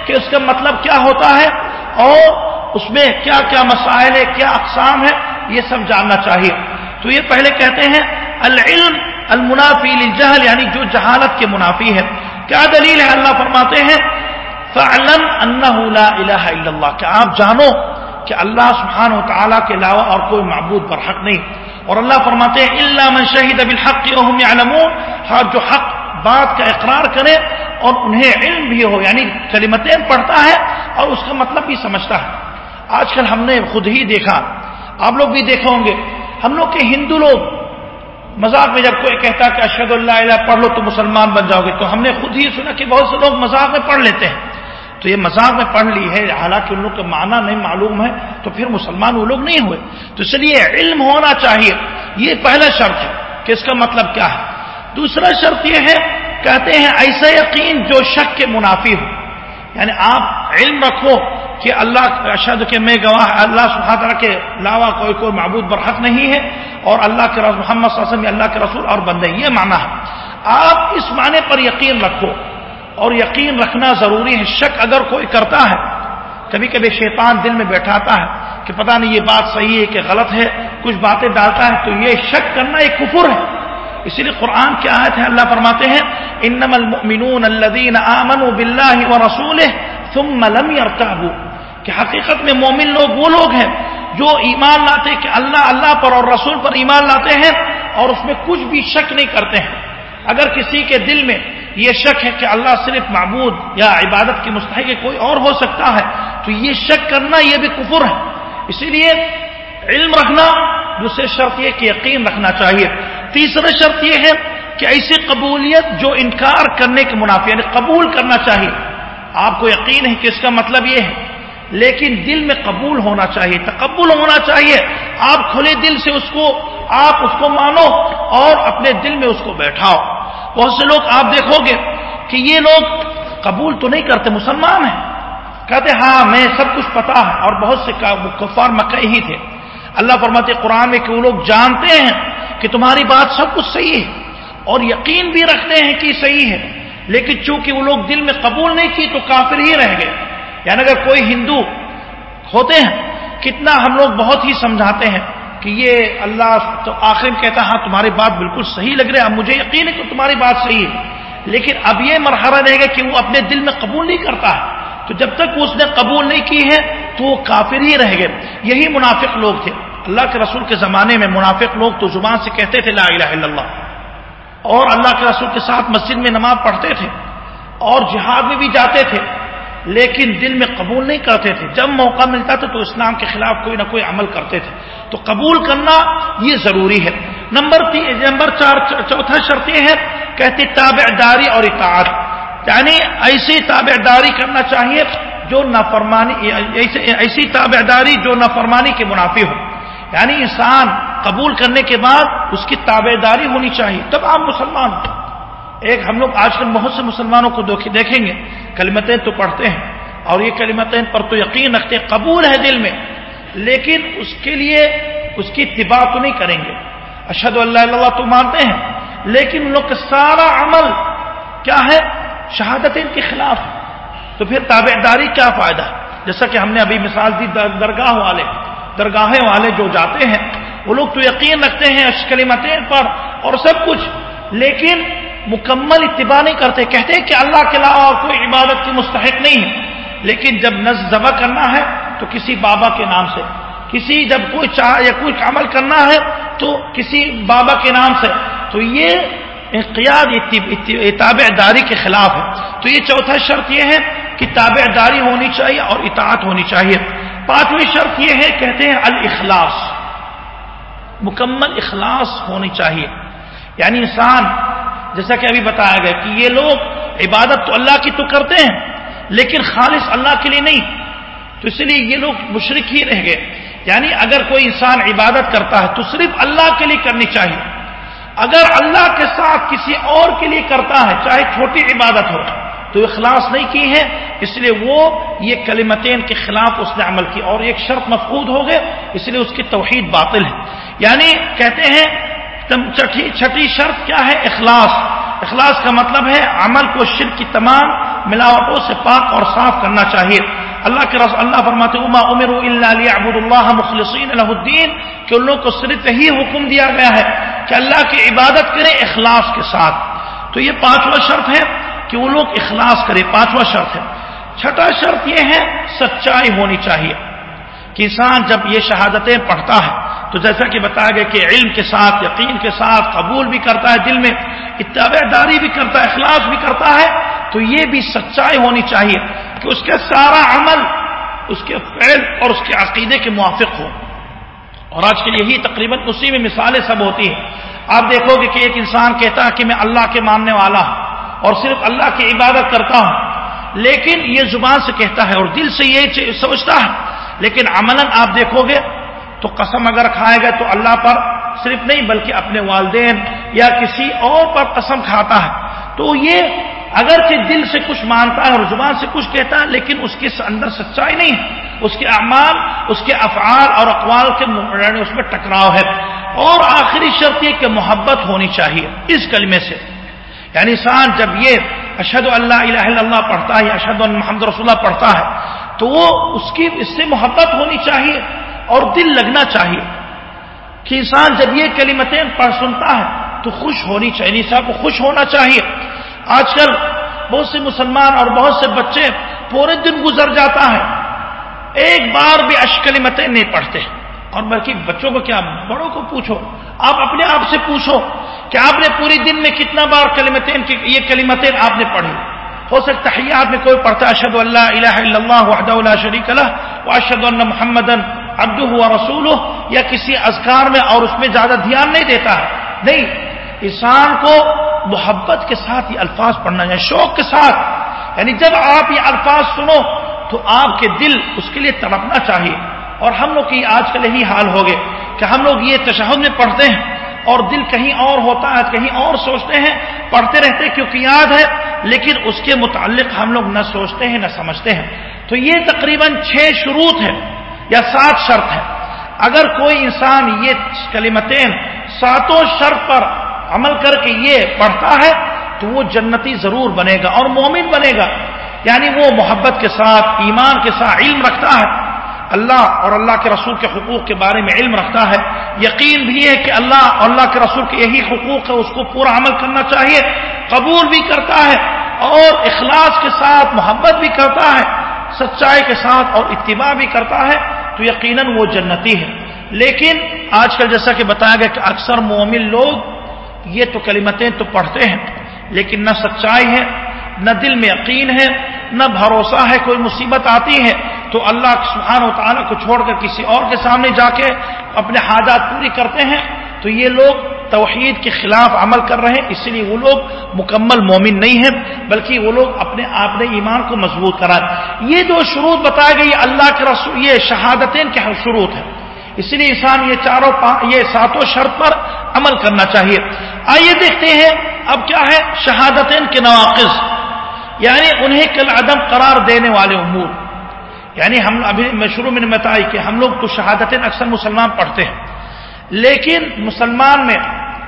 کہ اس کا مطلب کیا ہوتا ہے اور اس میں کیا کیا مسائل ہے کیا اقسام ہے یہ سب جاننا چاہیے۔ تو یہ پہلے کہتے ہیں، العلم المنافی للجہل یعنی جو جہالت کے منافی ہے۔ کیا دلیل ہے؟ اللہ فرماتے ہیں، فعلم انه لا الہ الا اللہ کہ آپ جانو کہ اللہ سبحانہ و تعالیٰ کے علاوہ اور کوئی معبود پر حق نہیں۔ اور اللہ فرماتے ہیں اللہ من شہید بالحق وهم يعلمون۔ ہر جو حق بات کا اقرار کرے اور انہیں علم بھی ہو یعنی کلمتین پڑھتا ہے اور اس کا مطلب بھی سمجھتا ہے۔ آج کل ہم نے خود ہی دیکھا، آپ لوگ بھی دیکھے ہوں گے، ہم لوگ کے ہندو لوگ مذاق میں جب کوئی کہتا کہ اشد اللہ علیہ پڑھ لو تو مسلمان بن جاؤ گے۔ تو ہم نے خود ہی سنا کہ بہت سے لوگ مذاق میں پڑھ لیتے ہیں۔ تو یہ مذاق میں پڑھ لی ہے، حالانکہ ان لوگ کا معنی نہیں معلوم ہے، تو پھر مسلمان وہ لوگ نہیں ہوئے۔ تو اس لیے علم ہونا چاہیے۔ یہ پہلا شرط ہے کہ اس کا مطلب کیا ہے۔ دوسرا شرط یہ ہے، کہتے ہیں ایسا یقین جو شک کے منافی ہو۔ یعنی آپ علم رکھو کہ اللہ اشد کے میں گواہ، اللہ سبحانہ کے علاوہ کوئی کوئی معبود برحق نہیں ہے اور اللہ کے رسول، محمد صلی اللہ علیہ وسلم، اللہ کے رسول اور بندے، یہ معنی ہے۔ آپ اس معنی پر یقین رکھو۔ اور یقین رکھنا ضروری ہے، شک اگر کوئی کرتا ہے، کبھی کبھی شیطان دل میں بیٹھاتا ہے کہ پتہ نہیں یہ بات صحیح ہے کہ غلط ہے، کچھ باتیں ڈالتا ہے، تو یہ شک کرنا ایک کفر ہے۔ اسی لیے قرآن کی آیت ہے، اللہ فرماتے ہیں انم المؤمنون الذين امنوا بالله ورسوله ثم لم يرتابوا کہ حقیقت میں مومن لوگ وہ لوگ ہیں جو ایمان لاتے کہ اللہ اللہ پر اور رسول پر ایمان لاتے ہیں اور اس میں کچھ بھی شک نہیں کرتے ہیں۔ اگر کسی کے دل میں یہ شک ہے کہ اللہ صرف معبود یا عبادت کی مستحق کوئی اور ہو سکتا ہے، تو یہ شک کرنا یہ بھی کفر ہے۔ اسی لیے علم رکھنا، دوسرے شرط یہ کہ یقین رکھنا چاہیے۔ تیسرے شرط یہ ہے کہ ایسی قبولیت جو انکار کرنے کے منافع یعنی قبول کرنا چاہیے۔ آپ کو یقین ہے کہ اس کا مطلب یہ ہے لیکن دل میں قبول ہونا چاہیے، تقبل ہونا چاہیے۔ آپ کھلے دل سے اس کو، آپ اس کو مانو اور اپنے دل میں اس کو بیٹھاؤ۔ بہت سے لوگ آپ دیکھو گے کہ یہ لوگ قبول تو نہیں کرتے، مسلمان ہیں۔ کہتے ہاں میں سب کچھ پتا ہے۔ اور بہت سے کفار مکہ ہی تھے۔ اللہ فرماتے، قرآن میں کہ وہ لوگ جانتے ہیں کہ تمہاری بات سب کچھ صحیح ہے اور یقین بھی رکھتے ہیں کہ صحیح ہے۔ لیکن چونکہ وہ لوگ دل میں قبول نہیں کی تو کافر ہی رہ گئے۔ یعنی اگر کوئی ہندو ہوتے ہیں، کتنا ہم لوگ بہت ہی سمجھاتے ہیں کہ یہ اللہ تو آخر میں کہتا ہاں تمہاری بات بالکل صحیح لگ رہی ہے مجھے یقین ہے کہ تمہاری بات صحیح ہے۔ لیکن اب یہ مرحلہ رہے گا کہ وہ اپنے دل میں قبول نہیں کرتا ہے۔ تو جب تک اس نے قبول نہیں کی ہے، تو وہ کافر ہی رہ گئے۔ یہی منافق لوگ تھے۔ اللہ کے رسول کے زمانے میں منافق لوگ تو زبان سے کہتے تھے، لا الہ الا اللہ۔ اور اللہ کے رسول کے ساتھ مسجد میں نماز پڑھتے تھے۔ اور جہاد میں بھی جاتے تھے۔ لیکن دل میں قبول نہیں کرتے تھے۔ جب موقع ملتا تھا تو اسلام کے خلاف کوئی نہ کوئی عمل کرتے تھے۔ تو قبول کرنا یہ ضروری ہے۔ نمبر نمبر چار، چوتھا شرط یہ ہے، کہتے تابع داری اور اطاعت۔ یعنی ایسی تابع داری کرنا چاہیے جو نافرمانی ایسی تابع داری جو نافرمانی کے منافی ہو۔ یعنی انسان قبول کرنے کے بعد اس کی تابع داری ہونی چاہیے۔ تب آپ مسلمان ہو ایک ہم لوگ آج کل بہت سے مسلمانوں کو دیکھیں گے، کلمتیں تو پڑھتے ہیں، اور یہ کلمتیں پر تو یقین رکھتے ہیں، قبول ہے دل میں، لیکن اس کے لیے اس کی اتباع تو نہیں کریں گے۔ اشد اللہ اللہ تو مانتے ہیں، لیکن ان لوگ کا سارا عمل کیا ہے؟ شہادت ان کے خلاف۔ تو پھر تابع داری کیا فائدہ؟ جیسا کہ ہم نے ابھی مثال دی درگاہ والے، درگاہیں والے جو جاتے ہیں، وہ لوگ تو یقین رکھتے ہیں کلیمتیں پر اور سب کچھ، لیکن مکمل اتباع نہیں کرتے، کہتے کہ اللہ کے علاوہ اور کوئی عبادت کی مستحق نہیں ہے۔ لیکن جب نز ذبح کرنا ہے تو کسی بابا کے نام سے، کسی جب کوئی چاہ یا کوئی عمل کرنا ہے تو کسی بابا کے نام سے۔ تو یہ انقیاد تابع داری کے خلاف ہے۔ تو یہ چوتھا شرط یہ ہے کہ تابع داری ہونی چاہیے اور اطاعت ہونی چاہیے۔ پانچویں شرط یہ ہے، کہتے ہیں الاخلاص۔ مکمل اخلاص ہونی چاہیے۔ یعنی انسان جیسا کہ ابھی بتایا گیا کہ یہ لوگ عبادت تو اللہ کی تو کرتے ہیں، لیکن خالص اللہ کے لیے نہیں۔ تو اس لیے یہ لوگ مشرق ہی رہ گئے۔ یعنی اگر کوئی انسان عبادت کرتا ہے تو صرف اللہ کے لیے کرنی چاہیے۔ اگر اللہ کے ساتھ کسی اور کے لیے کرتا ہے، چاہے چھوٹی عبادت ہو، تو اخلاص نہیں کی ہے۔ اس لیے وہ یہ کلمتین کے خلاف اس نے عمل کی اور ایک شرط مفقود ہو گئے۔ اس لیے اس کی توحید باطل ہے۔ یعنی کہتے ہیں چھٹی شرط کیا ہے؟ اخلاص۔ اخلاص کا مطلب ہے عمل کو شرک کی تمام ملاوٹوں سے پاک اور صاف کرنا چاہیے۔ اللہ کے رسول اللہ فرماتے اما عمر ابود اللہ مخلصین الہ الدین کہ ان لوگوں کو صرف یہی حکم دیا گیا ہے کہ اللہ کی عبادت کرے اخلاص کے ساتھ۔ تو یہ پانچواں شرط ہے کہ وہ لوگ اخلاص کرے۔ پانچواں شرط ہے۔ چھٹا شرط یہ ہے، سچائی ہونی چاہیے۔ کہ انسان جب یہ شہادتیں پڑھتا ہے تو جیسا کہ بتایا گیا کہ علم کے ساتھ، یقین کے ساتھ، قبول بھی کرتا ہے دل میں اتباع داری بھی کرتا ہے، اخلاص بھی کرتا ہے، تو یہ بھی سچائی ہونی چاہیے کہ اس کے سارا عمل، اس کے فعل اور اس کے عقیدے کے موافق ہو۔ اور آج کل یہی تقریباً اسی میں مثالیں سب ہوتی ہیں۔ آپ دیکھو گے کہ ایک انسان کہتا ہے کہ میں اللہ کے ماننے والا ہوں اور صرف اللہ کی عبادت کرتا ہوں۔ لیکن یہ زبان سے کہتا ہے اور دل سے یہ سوچتا ہے۔ لیکن عمل آپ دیکھو گے تو قسم اگر کھائے گا تو اللہ پر صرف نہیں بلکہ اپنے والدین یا کسی اور پر قسم کھاتا ہے۔ تو یہ اگر کہ دل سے کچھ مانتا ہے اور زبان سے کچھ کہتا ہے، لیکن اس کے اندر سچائی نہیں ہے۔ اس کے اعمال، اس کے افعال اور اقوال کے اس میں ٹکراؤ ہے۔ اور آخری شرط یہ کہ محبت ہونی چاہیے اس کلمے سے۔ یعنی انسان جب یہ اشد اللہ الہ الا اللہ پڑھتا ہے اشد محمد رسول اللہ پڑھتا ہے، تو وہ اس کی، اس سے محبت ہونی چاہیے۔ اور دل لگنا چاہیے کہ انسان جب یہ کلمتیں پڑھ سنتا ہے تو خوش ہونی چاہیے، انسان کو خوش ہونا چاہیے۔ آج کل بہت سے مسلمان اور بہت سے بچے پورے دن گزر جاتا ہے، ایک بار بھی اشکلمتیں نہیں پڑھتے۔ اور بلکہ بچوں کو کیا، بڑوں کو پوچھو، آپ اپنے آپ سے پوچھو کہ آپ نے پوری دن میں کتنا بار کلمتین یہ کلمتین آپ نے پڑھی۔ ہو سکتا ہے آپ میں کوئی پڑھتا اشد اللہ الہ الا اللہ وحدہ اللہ شریک اللہ اشد اللہ محمد ابد ہوا رسول یا کسی اذکار میں اور اس میں زیادہ دھیان نہیں دیتا ہے۔ نہیں، انسان کو محبت کے ساتھ یہ الفاظ پڑھنا چاہیے شوق کے ساتھ۔ یعنی جب آپ یہ الفاظ سنو تو آپ کے دل اس کے لیے تڑپنا چاہیے۔ اور ہم لوگ کی آج کل یہی حال ہو گئے کہ ہم لوگ یہ تشہد میں پڑھتے ہیں اور دل کہیں اور ہوتا ہے، کہیں اور سوچتے ہیں، پڑھتے رہتے کیونکہ یاد ہے، لیکن اس کے متعلق ہم لوگ نہ سوچتے ہیں، نہ سمجھتے ہیں۔ تو یہ تقریباً چھ شروط ہے یا سات شرط ہے اگر کوئی انسان یہ کلمتین ساتوں شرط پر عمل کر کے یہ پڑھتا ہے، تو وہ جنتی ضرور بنے گا اور مومن بنے گا۔ یعنی وہ محبت کے ساتھ، ایمان کے ساتھ علم رکھتا ہے۔ اللہ اور اللہ کے رسول کے حقوق کے بارے میں علم رکھتا ہے۔ یقین بھی ہے کہ اللہ اور اللہ کے رسول کے یہی حقوق ہے اس کو پورا عمل کرنا چاہیے۔ قبول بھی کرتا ہے اور اخلاص کے ساتھ محبت بھی کرتا ہے۔ سچائی کے ساتھ اور اتباع بھی کرتا ہے، تو یقیناً وہ جنتی ہے۔ لیکن آج کل جیسا کہ بتایا گیا کہ اکثر مومن لوگ یہ تو کلمتیں تو پڑھتے ہیں، لیکن نہ سچائی ہے، نہ دل میں یقین ہے، نہ بھروسہ ہے، کوئی مصیبت آتی ہے، تو اللہ سبحانہ و تعالیٰ کو چھوڑ کر کسی اور کے سامنے جا کے اپنے حاجات پوری کرتے ہیں۔ تو یہ لوگ توحید کے خلاف عمل کر رہے ہیں، اس لیے وہ لوگ مکمل مومن نہیں ہیں، بلکہ وہ لوگ اپنے آپ نے ایمان کو مضبوط کرا یہ دو شروط بتائے گئے یہ اللہ کے رسول، یہ شہادتین کے شروط ہے اس لیے انسان یہ چاروں یہ ساتوں شرط پر عمل کرنا چاہیے۔ آئیے دیکھتے ہیں اب کیا ہے شہادتین کے نواقص یعنی انہیں کل عدم قرار دینے والے امور۔ یعنی ہم ابھی میں شروع میں نے بتائی کہ ہم لوگ تو شہادتیں اکثر مسلمان پڑھتے ہیں۔ لیکن مسلمان میں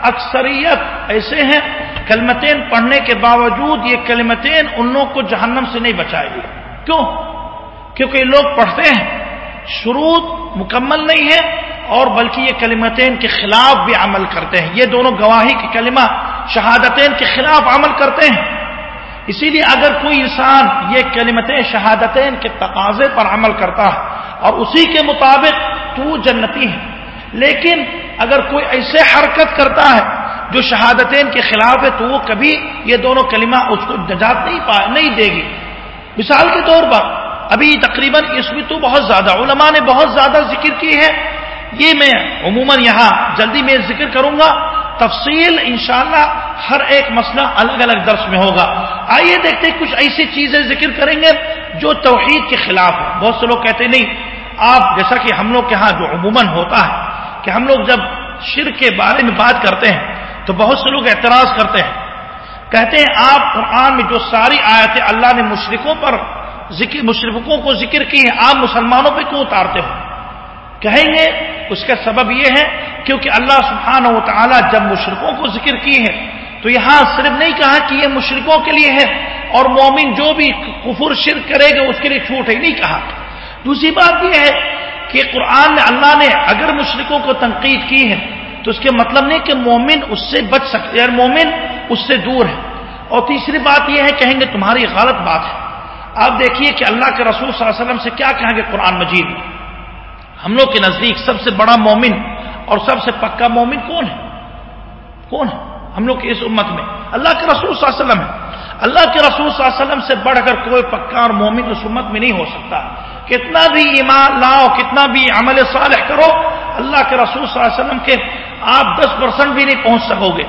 اکثریت ایسے ہیں، کلمتین پڑھنے کے باوجود یہ کلمتین ان لوگوں کو جہنم سے نہیں بچائے گی۔ کیوں؟ کیونکہ یہ لوگ پڑھتے ہیں شروع مکمل نہیں ہے اور بلکہ یہ کلمتین کے خلاف بھی عمل کرتے ہیں۔ یہ دونوں گواہی کے کلمہ شہادتین کے خلاف عمل کرتے ہیں۔ اسی لیے اگر کوئی انسان یہ کلمتیں شہادتیں کے تقاضے پر عمل کرتا ہے اور اسی کے مطابق تو جنتی ہے لیکن اگر کوئی ایسے حرکت کرتا ہے جو شہادتین کے خلاف ہے تو وہ کبھی یہ دونوں کلمہ اس کو نجات نہیں پائے نہیں دے گی۔ مثال کے طور پر ابھی تقریباً اس میں تو بہت زیادہ علماء نے بہت زیادہ ذکر کی ہے۔ یہ میں عموماً یہاں جلدی میں ذکر کروں گا۔ تفصیل انشاءاللہ ہر ایک مسئلہ الگ الگ درس میں ہوگا۔ آئیے دیکھتے کچھ ایسی چیزیں ذکر کریں گے جو توحید کے خلاف ہے بہت سے لوگ کہتے نہیں، آپ جیسا کہ ہم لوگ کے ہاں جو عموماً ہوتا ہے کہ ہم لوگ جب شر کے بارے میں بات کرتے ہیں تو بہت سے لوگ اعتراض کرتے ہیں۔ کہتے ہیں آپ قرآن میں جو ساری آیتیں اللہ نے مشرقوں پر ذکر مشرقوں کو ذکر کی ہیں، آپ مسلمانوں پہ کیوں اتارتے ہو؟ کہیں گے، اس کا سبب یہ ہے کیونکہ اللہ سبحانہ و تعالیٰ جب مشرقوں کو ذکر کی ہے تو یہاں صرف نہیں کہا کہ یہ مشرقوں کے لیے ہے اور مومن جو بھی کفر شرک کرے گا، اس کے لیے چھوٹ ہے نہیں کہا۔ دوسری بات یہ ہے کہ قرآن میں اللہ نے اگر مشرقوں کو تنقید کی ہے، تو اس کے مطلب نہیں کہ مومن اس سے بچ سکتے یار مومن اس سے دور ہے۔ اور تیسری بات یہ ہے، کہیں گے تمہاری غلط بات ہے۔ آپ دیکھیے کہ اللہ کے رسول صلی اللہ علیہ وسلم سے کیا کہیں گے قرآن مجید؟ ہم لوگ کے نزدیک سب سے بڑا مومن اور سب سے پکا مومن کون ہے؟ کون ہے؟ ہم لوگ کی اس امت میں۔ اللہ کے رسول صلی اللہ علیہ وسلم ہے۔ اللہ کے رسول صلی اللہ علیہ وسلم سے بڑھ کر کوئی پکا اور مومن اس امت میں نہیں ہو سکتا۔ کتنا بھی ایمان لاؤ، کتنا بھی عمل صالح کرو، اللہ کے رسول صلی اللہ علیہ وسلم کے آپ دس پرسنٹ بھی نہیں پہنچ سکو گے۔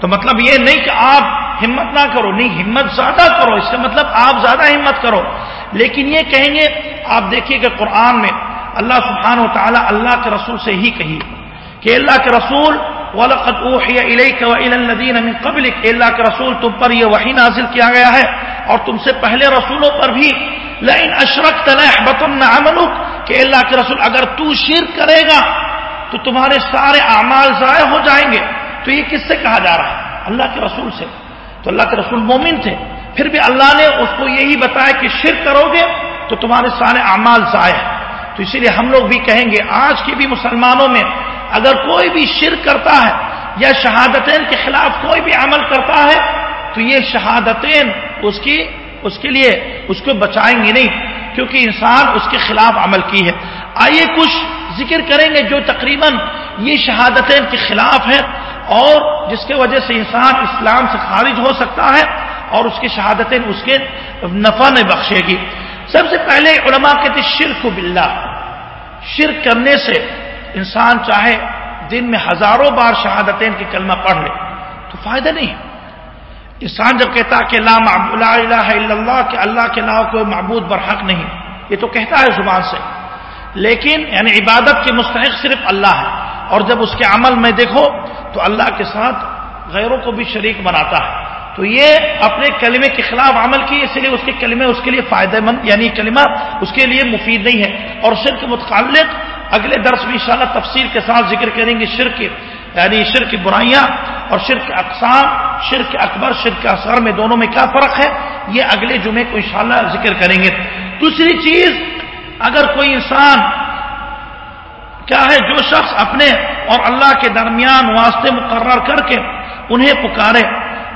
تو مطلب یہ نہیں کہ آپ ہمت نہ کرو، نہیں، ہمت زیادہ کرو، اس کا مطلب آپ زیادہ ہمت کرو۔ لیکن یہ کہیں گے، آپ دیکھیے کہ قرآن میں اللہ سبحانہ و تعالیٰ اللہ کے رسول سے ہی کہی کہ اللہ کے رسول وَلَقَدْ أُوحِيَ إِلَيْكَ وَإِلَى الَّذِينَ مِن قَبْلِكَ اللہ کے رسول، تم پر یہ وحی نازل کیا گیا ہے۔ اور تم سے پہلے رسولوں پر بھی۔ لَإِنْ أَشْرَكْتَ لَيَحْبَطُنَّ عَمَلُكَ، کہ اللہ کے رسول، اگر تو شرک کرے گا، تو تمہارے سارے اعمال ضائع ہو جائیں گے۔ تو یہ کس سے کہا جا رہا ہے؟ اللہ کے رسول سے۔ تو اللہ کے رسول مومن تھے۔ پھر بھی اللہ نے اس کو یہی بتایا کہ شرک کرو گے، تو تمہارے سارے اعمال ضائع تو اسی لیے ہم لوگ بھی کہیں گے، آج کے بھی مسلمانوں میں اگر کوئی بھی شرک کرتا ہے یا شہادتین کے خلاف کوئی بھی عمل کرتا ہے، تو یہ شہادتین اس کی، اس کے لیے اس کو بچائیں گے نہیں، کیونکہ انسان اس کے خلاف عمل کی ہے۔ آئیے کچھ ذکر کریں گے جو تقریباً یہ شہادتین کے خلاف ہے اور جس کی وجہ سے انسان اسلام سے خارج ہو سکتا ہے اور اس کی شہادتیں اس کے نفع میں بخشے گی۔ سب سے پہلے علماء کہتے شرک باللہ۔ شرک کرنے سے انسان چاہے دن میں ہزاروں بار شہادتین کی کلمہ پڑھ لے، تو فائدہ نہیں انسان جب کہتا کہ لا الہ الا اللہ، کہ اللہ کے علاوہ کوئی معبود برحق نہیں، یہ تو کہتا ہے زبان سے۔ لیکن یعنی عبادت کے مستحق صرف اللہ ہے۔ اور جب اس کے عمل میں دیکھو، تو اللہ کے ساتھ غیروں کو بھی شریک بناتا ہے۔ تو یہ اپنے کلمے کے خلاف عمل کی، اس لیے اس کے کلمے اس کے لیے فائدہ مند یعنی کلمہ اس کے لیے مفید نہیں ہے۔ اور شرک متعلق اگلے درس میں انشاءاللہ تفصیل کے ساتھ ذکر کریں گے شرک یعنی شرک برائیاں اور شرک اقسام، شرک اکبر، شرک اصغر میں دونوں میں کیا فرق ہے؟ یہ اگلے جمعے کو انشاءاللہ ذکر کریں گے۔ دوسری چیز، اگر کوئی انسان کیا ہے جو شخص اپنے اور اللہ کے درمیان واسطے مقرر کر کے انہیں پکارے،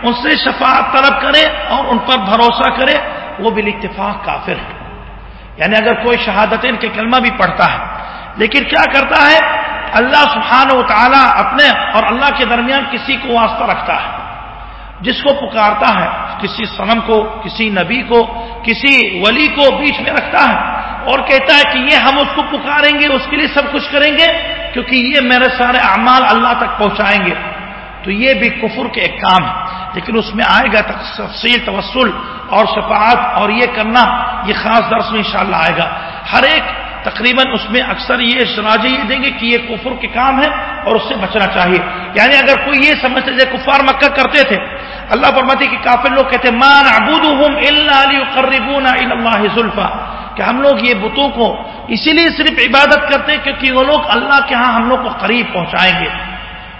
ان سے شفاعت طلب کرے اور ان پر بھروسہ کرے، وہ بھی اتفاق کافر ہے۔ یعنی اگر کوئی شہادت ان کے کلمہ بھی پڑھتا ہے لیکن کیا کرتا ہے؟ اللہ سبحانہ و تعالیٰ اپنے اور اللہ کے درمیان کسی کو واسطہ رکھتا ہے۔ جس کو پکارتا ہے، کسی صنم کو، کسی نبی کو، کسی ولی کو بیچ میں رکھتا ہے۔ اور کہتا ہے کہ یہ ہم اس کو پکاریں گے، اس کے لیے سب کچھ کریں گے، کیونکہ یہ میرے سارے اعمال اللہ تک پہنچائیں گے۔ تو یہ بھی کفر کے ایک کام ہے۔ لیکن اس میں آئے گا تفصیل، توسل اور شفاعت اور یہ کرنا یہ خاص درس میں انشاءاللہ آئے گا۔ ہر ایک تقریباً اس میں اکثر یہ شراجی یہ دیں گے کہ یہ کفر کے کام ہے اور اس سے بچنا چاہیے۔ یعنی اگر کوئی یہ سمجھتے تھے کفار مکہ کرتے تھے، اللہ فرماتے کہ کافی لوگ کہتے مان اللہ ذلفا کہ ہم لوگ یہ بتوں کو اسی لیے صرف عبادت کرتے کیونکہ وہ لوگ اللہ کے ہاں ہم لوگ کو قریب پہنچائیں گے۔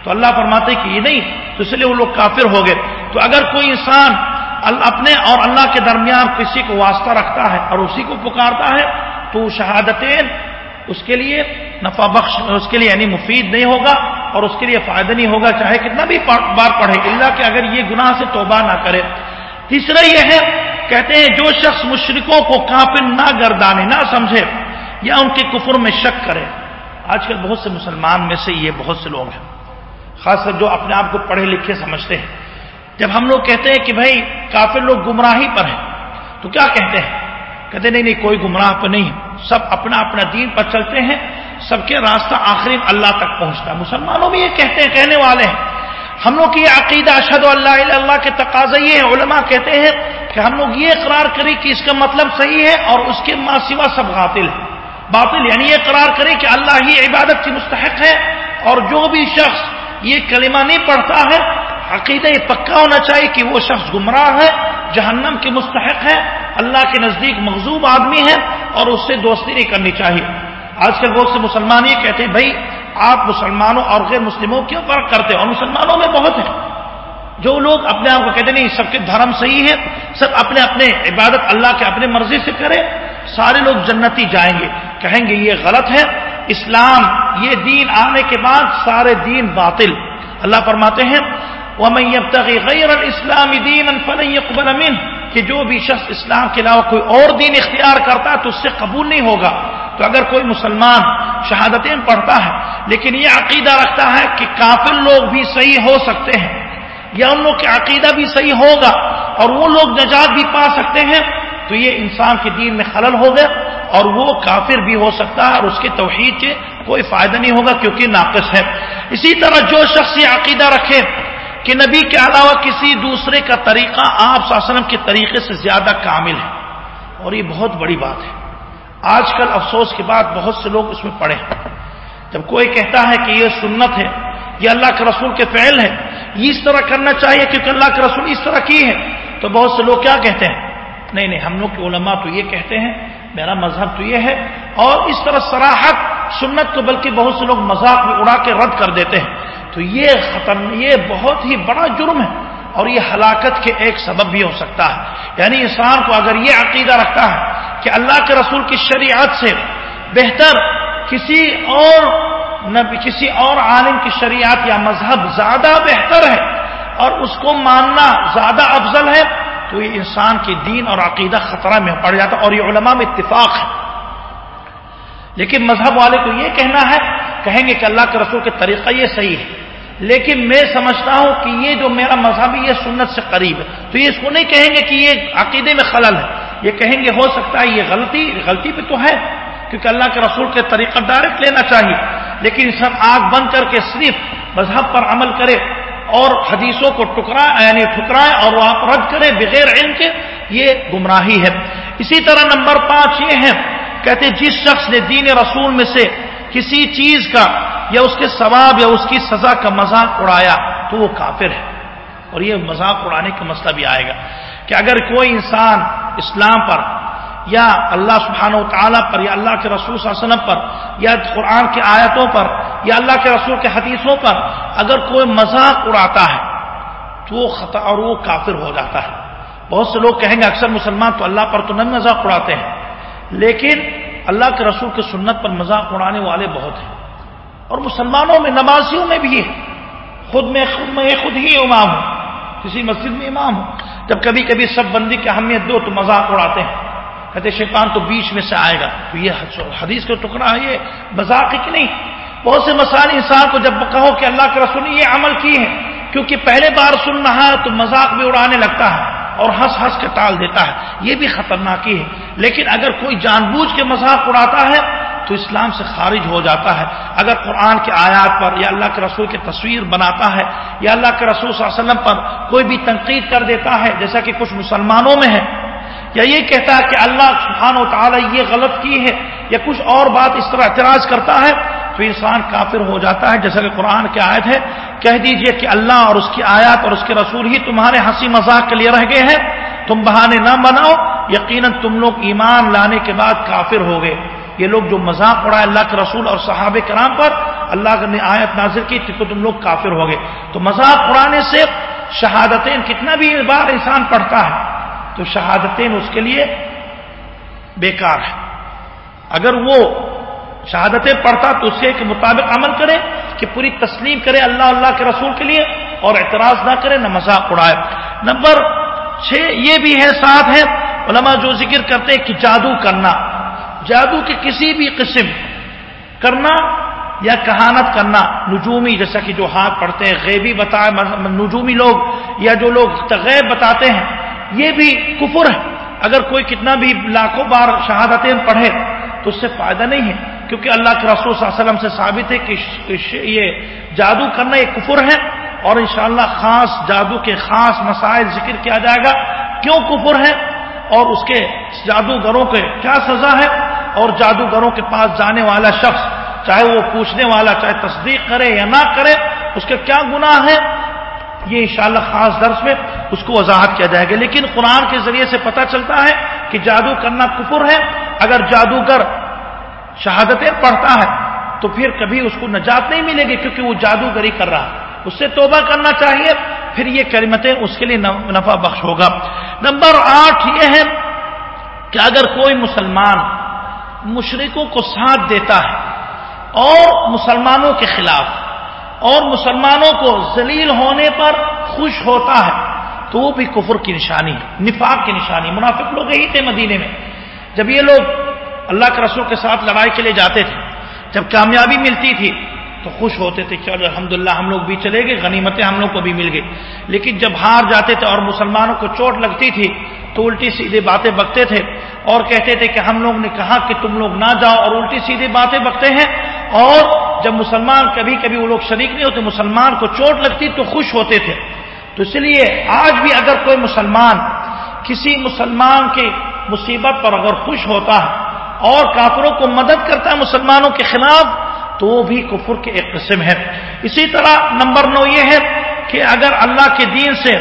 تو اللہ فرماتے کہ یہ نہیں، تو اس لیے وہ لوگ کافر ہو گئے۔ تو اگر کوئی انسان اپنے اور اللہ کے درمیان کسی کو واسطہ رکھتا ہے اور اسی کو پکارتا ہے تو شہادتیں اس کے لیے نفع بخش، اس کے لیے یعنی مفید نہیں ہوگا اور اس کے لیے فائدہ نہیں ہوگا، چاہے کتنا بھی بار پڑھے اللہ کہ اگر یہ گناہ سے توبہ نہ کرے۔ تیسرا یہ ہے، کہتے ہیں جو شخص مشرکوں کو کافر نہ گردانے، نہ سمجھے یا ان کے کفر میں شک کرے۔ آج کل بہت سے مسلمان میں سے یہ بہت سے لوگ ہیں، خاص کر جو اپنے آپ کو پڑھے لکھے سمجھتے ہیں۔ جب ہم لوگ کہتے ہیں کہ بھائی کافر لوگ گمراہی پر ہیں، تو کیا کہتے ہیں؟ کہتے نہیں نہیں، کوئی گمراہ پر نہیں سب اپنا اپنا دین پر چلتے ہیں۔ سب کے راستہ آخری اللہ تک پہنچتا ہے۔ مسلمانوں بھی یہ کہتے ہیں، کہنے والے ہیں۔ ہم لوگ یہ عقیدہ اشد اللہ اللہ کے تقاضا یہ ہے علماء کہتے ہیں کہ ہم لوگ یہ قرار کریں کہ اس کا مطلب صحیح ہے اور اس کے ماں سوا سب غاطل ہے باطل یعنی یہ قرار کریں کہ اللہ ہی عبادت کی مستحق ہے اور جو بھی شخص یہ کلمہ نہیں پڑھتا ہے۔ عقیدہ یہ پکا ہونا چاہیے کہ وہ شخص گمراہ ہے، جہنم کے مستحق ہے، اللہ کے نزدیک مغزوب آدمی ہے اور اس سے دوستی نہیں کرنی چاہیے۔ آج کل بہت سے مسلمان یہ کہتے ہیں، بھائی، آپ مسلمانوں اور غیر مسلموں کیوں فرق کرتے ہیں اور مسلمانوں میں بہت ہے جو لوگ اپنے آپ کو کہتے نہیں، سب کے دھرم صحیح ہے سب اپنے اپنے عبادت اللہ کے اپنے مرضی سے کرے سارے لوگ جنتی جائیں گے۔ کہیں گے، یہ غلط ہے اسلام، یہ دین آنے کے بعد سارے دین باطل۔ اللہ فرماتے ہیں غیر الاسلام دین فلن امین کہ جو بھی شخص اسلام کے علاوہ کوئی اور دین اختیار کرتا ہے تو اس سے قبول نہیں ہوگا۔ تو اگر کوئی مسلمان شہادتیں پڑھتا ہے، لیکن یہ عقیدہ رکھتا ہے کہ کافر لوگ بھی صحیح ہو سکتے ہیں، یا ان لوگ کا عقیدہ بھی صحیح ہوگا اور وہ لوگ نجات بھی پا سکتے ہیں، تو یہ انسان کے دین میں خلل ہو گیا۔ اور وہ کافر بھی ہو سکتا ہے اور اس کے توحید کے کوئی فائدہ نہیں ہوگا کیونکہ ناقص ہے۔ اسی طرح جو شخص یہ عقیدہ رکھے کہ نبی کے علاوہ کسی دوسرے کا طریقہ آپ وسلم کے طریقے سے زیادہ کامل ہے۔ اور یہ بہت بڑی بات ہے۔ آج کل افسوس کے بعد بہت سے لوگ اس میں پڑے جب کوئی کہتا ہے کہ یہ سنت ہے، یہ اللہ کے رسول کے فعل ہے یہ اس طرح کرنا چاہیے کیونکہ اللہ کے رسول اس طرح کی ہے تو بہت سے لوگ کیا کہتے ہیں؟ نہیں نہیں، ہم لوگ کے علماء تو یہ کہتے ہیں، میرا مذہب تو یہ ہے۔ اور اس طرح سراحت سنت کو بلکہ بہت سے لوگ مذاق میں اڑا کے رد کر دیتے ہیں۔ تو یہ ختم، یہ بہت ہی بڑا جرم ہے۔ اور یہ ہلاکت کے ایک سبب بھی ہو سکتا ہے۔ یعنی انسان کو اگر یہ عقیدہ رکھتا ہے کہ اللہ کے رسول کی شریعت سے بہتر کسی اور کسی اور عالم کی شریعت یا مذہب زیادہ بہتر ہے اور اس کو ماننا زیادہ افضل ہے تو یہ انسان کے دین اور عقیدہ خطرہ میں پڑ جاتا اور یہ علماء میں اتفاق ہے۔ لیکن مذہب والے کو یہ کہنا ہے، کہیں گے کہ اللہ کے رسول کے طریقہ یہ صحیح ہے۔ لیکن میں سمجھتا ہوں کہ یہ جو میرا مذہب ہے، یہ سنت سے قریب ہے۔ تو یہ اس کو نہیں کہیں گے کہ یہ عقیدے میں خلل ہے۔ یہ کہیں گے ہو سکتا ہے یہ غلطی غلطی پہ تو ہے، کیونکہ اللہ کے رسول کے طریقہ ڈائریکٹ لینا چاہیے۔ لیکن سب آگ بند کر کے صرف مذہب پر عمل کرے۔ اور حدیثوں کو ٹکرائے یعنی ٹھکرائے اور وہ آپ رد کرے بغیر علم کے، یہ گمراہی ہے۔ اسی طرح نمبر پانچ یہ ہے کہتے جس شخص نے دین رسول میں سے کسی چیز کا یا اس کے ثواب یا اس کی سزا کا مذاق اڑایا تو وہ کافر ہے۔ اور یہ مذاق اڑانے کا مسئلہ بھی آئے گا کہ اگر کوئی انسان اسلام پر یا اللہ سبحانہ و تعالیٰ پر، یا اللہ کے رسول صلی اللہ علیہ وسلم پر، یا قرآن کی آیتوں پر، یا اللہ کے رسول کے حدیثوں پر اگر کوئی مذاق اڑاتا ہے تو وہ خطا اور وہ کافر ہو جاتا ہے۔ بہت سے لوگ کہیں گے اکثر مسلمان تو اللہ پر تو نہیں مذاق اڑاتے ہیں، لیکن اللہ کے رسول کے سنت پر مذاق اڑانے والے بہت ہیں۔ اور مسلمانوں میں، نمازیوں میں بھی ہے خود میں خود میں، خود ہی امام ہوں، کسی مسجد میں امام ہوں۔ جب کبھی کبھی سب بندی کی اہمیت دو تو مذاق اڑاتے ہیں۔ کہتے شیطان تو بیچ میں سے آئے گا۔ تو یہ حدیث کا ٹکڑا ہے، یہ مذاق ہے کہ نہیں؟ بہت سے مسائل انسان کو جب کہو کہ اللہ کے رسول نے یہ عمل کی ہے، کیونکہ پہلے بار سن رہا ہے تو مذاق بھی اڑانے لگتا ہے اور ہنس ہنس کے ٹال دیتا ہے۔ یہ بھی خطرناک ہی ہے۔ لیکن اگر کوئی جان بوجھ کے مذاق اڑاتا ہے تو اسلام سے خارج ہو جاتا ہے۔ اگر قرآن کے آیات پر یا اللہ کے رسول کی تصویر بناتا ہے، یا اللہ کے رسول صلی اللہ علیہ وسلم پر کوئی بھی تنقید کر دیتا ہے، جیسا کہ کچھ مسلمانوں میں ہے یا یہ کہتا ہے کہ اللہ سبحانہ و تعالیٰ یہ غلط کی ہے یا کچھ اور بات اس طرح اعتراض کرتا ہے، تو انسان کافر ہو جاتا ہے، جیسا کہ قرآن کی آیت ہے، کہہ دیجیے کہ اللہ اور اس کی آیات اور اس کے رسول ہی تمہارے ہنسی مذاق کے لیے رہ گئے ہیں، تم بہانے نہ بناؤ، یقیناً تم لوگ ایمان لانے کے بعد کافر ہو گئے۔ یہ لوگ جو مذاق اڑائے اللہ کے رسول اور صحاب کرام پر اللہ نے آیت نازر کی تو تم لوگ کافر ہو گئے۔ تو مذاق اڑانے سے شہادتیں کتنا بھی بار انسان پڑھتا ہے۔ تو شہادتیں اس کے لیے بیکار ہے اگر وہ شہادتیں پڑھتا تو اس کے مطابق عمل کرے کہ پوری تسلیم کرے اللہ اللہ کے رسول کے لیے اور اعتراض نہ کرے، نہ مذاق اڑائے۔ نمبر چھ یہ بھی ہے، ساتھ ہے، علماء جو ذکر کرتے ہیں کہ جادو کرنا۔ جادو کے کسی بھی قسم کرنا یا کہانت کرنا، نجومی، جیسا کہ جو ہاتھ پڑھتے ہیں، غیبی بتائے، نجومی لوگ یا جو لوگ غیب بتاتے ہیں یہ بھی کفر ہے۔ اگر کوئی کتنا بھی لاکھوں بار شہادتیں پڑھے تو اس سے فائدہ نہیں ہے۔ کیونکہ اللہ کے رسول صلی اللہ علیہ وسلم سے ثابت ہے کہ یہ جادو کرنا یہ کفر ہے۔ اور انشاءاللہ خاص جادو کے خاص مسائل ذکر کیا جائے گا۔ کیوں کفر ہے؟ اور اس کے جادوگروں کے کیا سزا ہے؟ اور جادوگروں کے پاس جانے والا شخص، چاہے وہ پوچھنے والا چاہے تصدیق کرے یا نہ کرے، اس کا کیا گناہ ہے یہ انشاءاللہ خاص درس میں اس کو وضاحت کیا جائے گا۔ لیکن قرآن کے ذریعے سے پتہ چلتا ہے کہ جادو کرنا کفر ہے۔ اگر جادوگر شہادتیں پڑھتا ہے تو پھر کبھی اس کو نجات نہیں ملے گی کیونکہ وہ جادوگری کر رہا اس سے توبہ کرنا چاہیے، پھر یہ کریمتیں اس کے لیے نفع بخش ہوگا۔ نمبر آٹھ یہ ہے کہ اگر کوئی مسلمان مشرقوں کو ساتھ دیتا ہے اور مسلمانوں کے خلاف اور مسلمانوں کو ذلیل ہونے پر خوش ہوتا ہے، تو وہ بھی کفر کی نشانی، نفاق کی نشانی۔ منافق لوگ یہی تھے مدینے میں۔ جب یہ لوگ اللہ کے رسول کے ساتھ لڑائی کے لیے جاتے تھے، جب کامیابی ملتی تھی، تو خوش ہوتے تھے چلو الحمد ہم لوگ بھی چلے گئے، غنیمتیں ہم لوگ کو بھی مل گئی۔ لیکن جب ہار جاتے تھے اور مسلمانوں کو چوٹ لگتی تھی، تو الٹی سیدھی باتیں بکتے تھے اور کہتے تھے کہ ہم لوگ نے کہا کہ تم لوگ نہ جاؤ اور الٹی سیدھی باتیں بکتے ہیں۔ اور جب مسلمان کبھی کبھی وہ لوگ شریک نہیں ہوتے، مسلمان کو چوٹ لگتی تو خوش ہوتے تھے۔ تو اس لیے آج بھی اگر کوئی مسلمان کسی مسلمان کی مصیبت پر اگر خوش ہوتا ہے اور کافروں کو مدد کرتا ہے مسلمانوں کے خلاف، تو وہ بھی کفر کے ایک قسم ہے۔ اسی طرح نمبر نو یہ ہے کہ اگر اللہ کے دین سے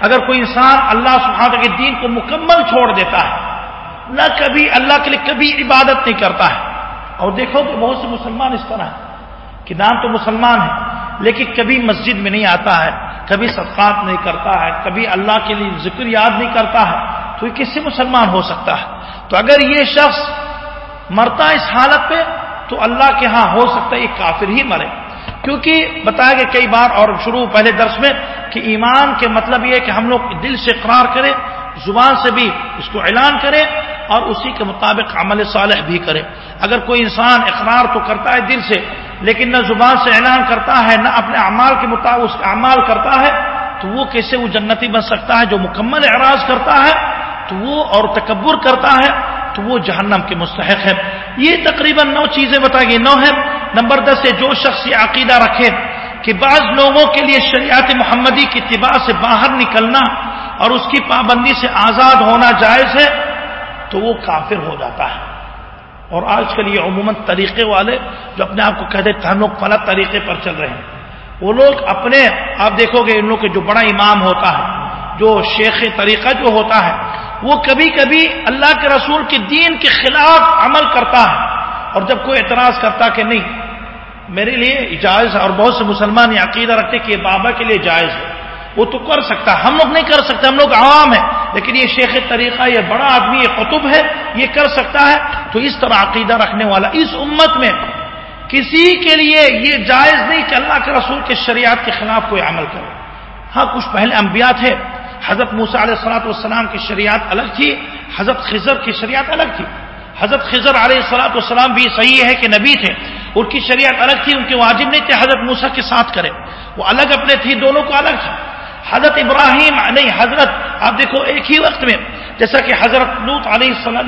اگر کوئی انسان اللہ سبحانہ کے دین کو مکمل چھوڑ دیتا ہے، نہ کبھی اللہ کے لیے کبھی عبادت نہیں کرتا ہے۔ اور دیکھو کہ بہت سے مسلمان اس طرح ہیں کہ نام تو مسلمان ہے لیکن کبھی مسجد میں نہیں آتا ہے، کبھی صدقات نہیں کرتا ہے، کبھی اللہ کے لیے ذکر یاد نہیں کرتا ہے، تو یہ کس سے مسلمان ہو سکتا ہے؟ تو اگر یہ شخص مرتا اس حالت پہ تو اللہ کے ہاں ہو سکتا ہے یہ کافر ہی مرے۔ کیونکہ بتایا گیا کئی بار اور شروع پہلے درس میں کہ ایمان کے مطلب یہ ہے کہ ہم لوگ دل سے اقرار کریں زبان سے بھی اس کو اعلان کریں اور اسی کے مطابق عمل صالح بھی کرے۔ اگر کوئی انسان اقرار تو کرتا ہے دل سے، لیکن نہ زبان سے اعلان کرتا ہے، نہ اپنے اعمال کے مطابق اعمال کرتا ہے، تو وہ کیسے وہ جنتی بن سکتا ہے جو مکمل اعراض کرتا ہے؟ تو وہ اور تکبر کرتا ہے، تو وہ جہنم کے مستحق ہے۔ یہ تقریباً نو چیزیں بتائی گئی۔ نو ہے، نمبر دس ہے جو شخص یہ عقیدہ رکھے کہ بعض لوگوں کے لیے شریعت محمدی کی اتباع سے باہر نکلنا اور اس کی پابندی سے آزاد ہونا جائز ہے، تو وہ کافر ہو جاتا ہے۔ اور آج کل یہ عموماً طریقے والے جو اپنے آپ کو کہتے ہیں ہم لوگ فلاں طریقے پر چل رہے ہیں۔ وہ لوگ اپنے، آپ دیکھو گے ان لوگ کے جو بڑا امام ہوتا ہے، جو شیخ طریقہ جو ہوتا ہے، وہ کبھی کبھی اللہ کے رسول کے دین کے خلاف عمل کرتا ہے۔ اور جب کوئی اعتراض کرتا کہ نہیں، میرے لیے جائز اور بہت سے مسلمان یہ عقیدہ رکھتے کہ یہ بابا کے لیے جائز ہے۔ وہ تو کر سکتا ہم لوگ نہیں کر سکتے، ہم لوگ عوام ہیں۔ لیکن یہ شیخ طریقہ، یہ بڑا آدمی، یہ قطب ہے، یہ کر سکتا ہے۔ تو اس طرح عقیدہ رکھنے والا، اس امت میں کسی کے لیے یہ جائز نہیں کہ اللہ کے رسول کے شریعت کے خلاف کوئی عمل کرے۔ ہاں کچھ پہلے انبیاء تھے۔ حضرت موسا علیہ السلاۃ والسلام کی شریعت الگ تھی، حضرت خضر کی شریعت الگ تھی۔ حضرت خضر علیہ السلاۃ والسلام بھی صحیح ہے کہ نبی تھے۔ ان کی شریعت الگ تھی، ان کے واجب نہیں تھے۔ حضرت موسا کے ساتھ کرے۔ وہ الگ اپنے تھی دونوں کو الگ تھا حضرت ابراہیم نہیں حضرت، آپ دیکھو ایک ہی وقت میں، جیسا کہ حضرت لوت علیہ السلام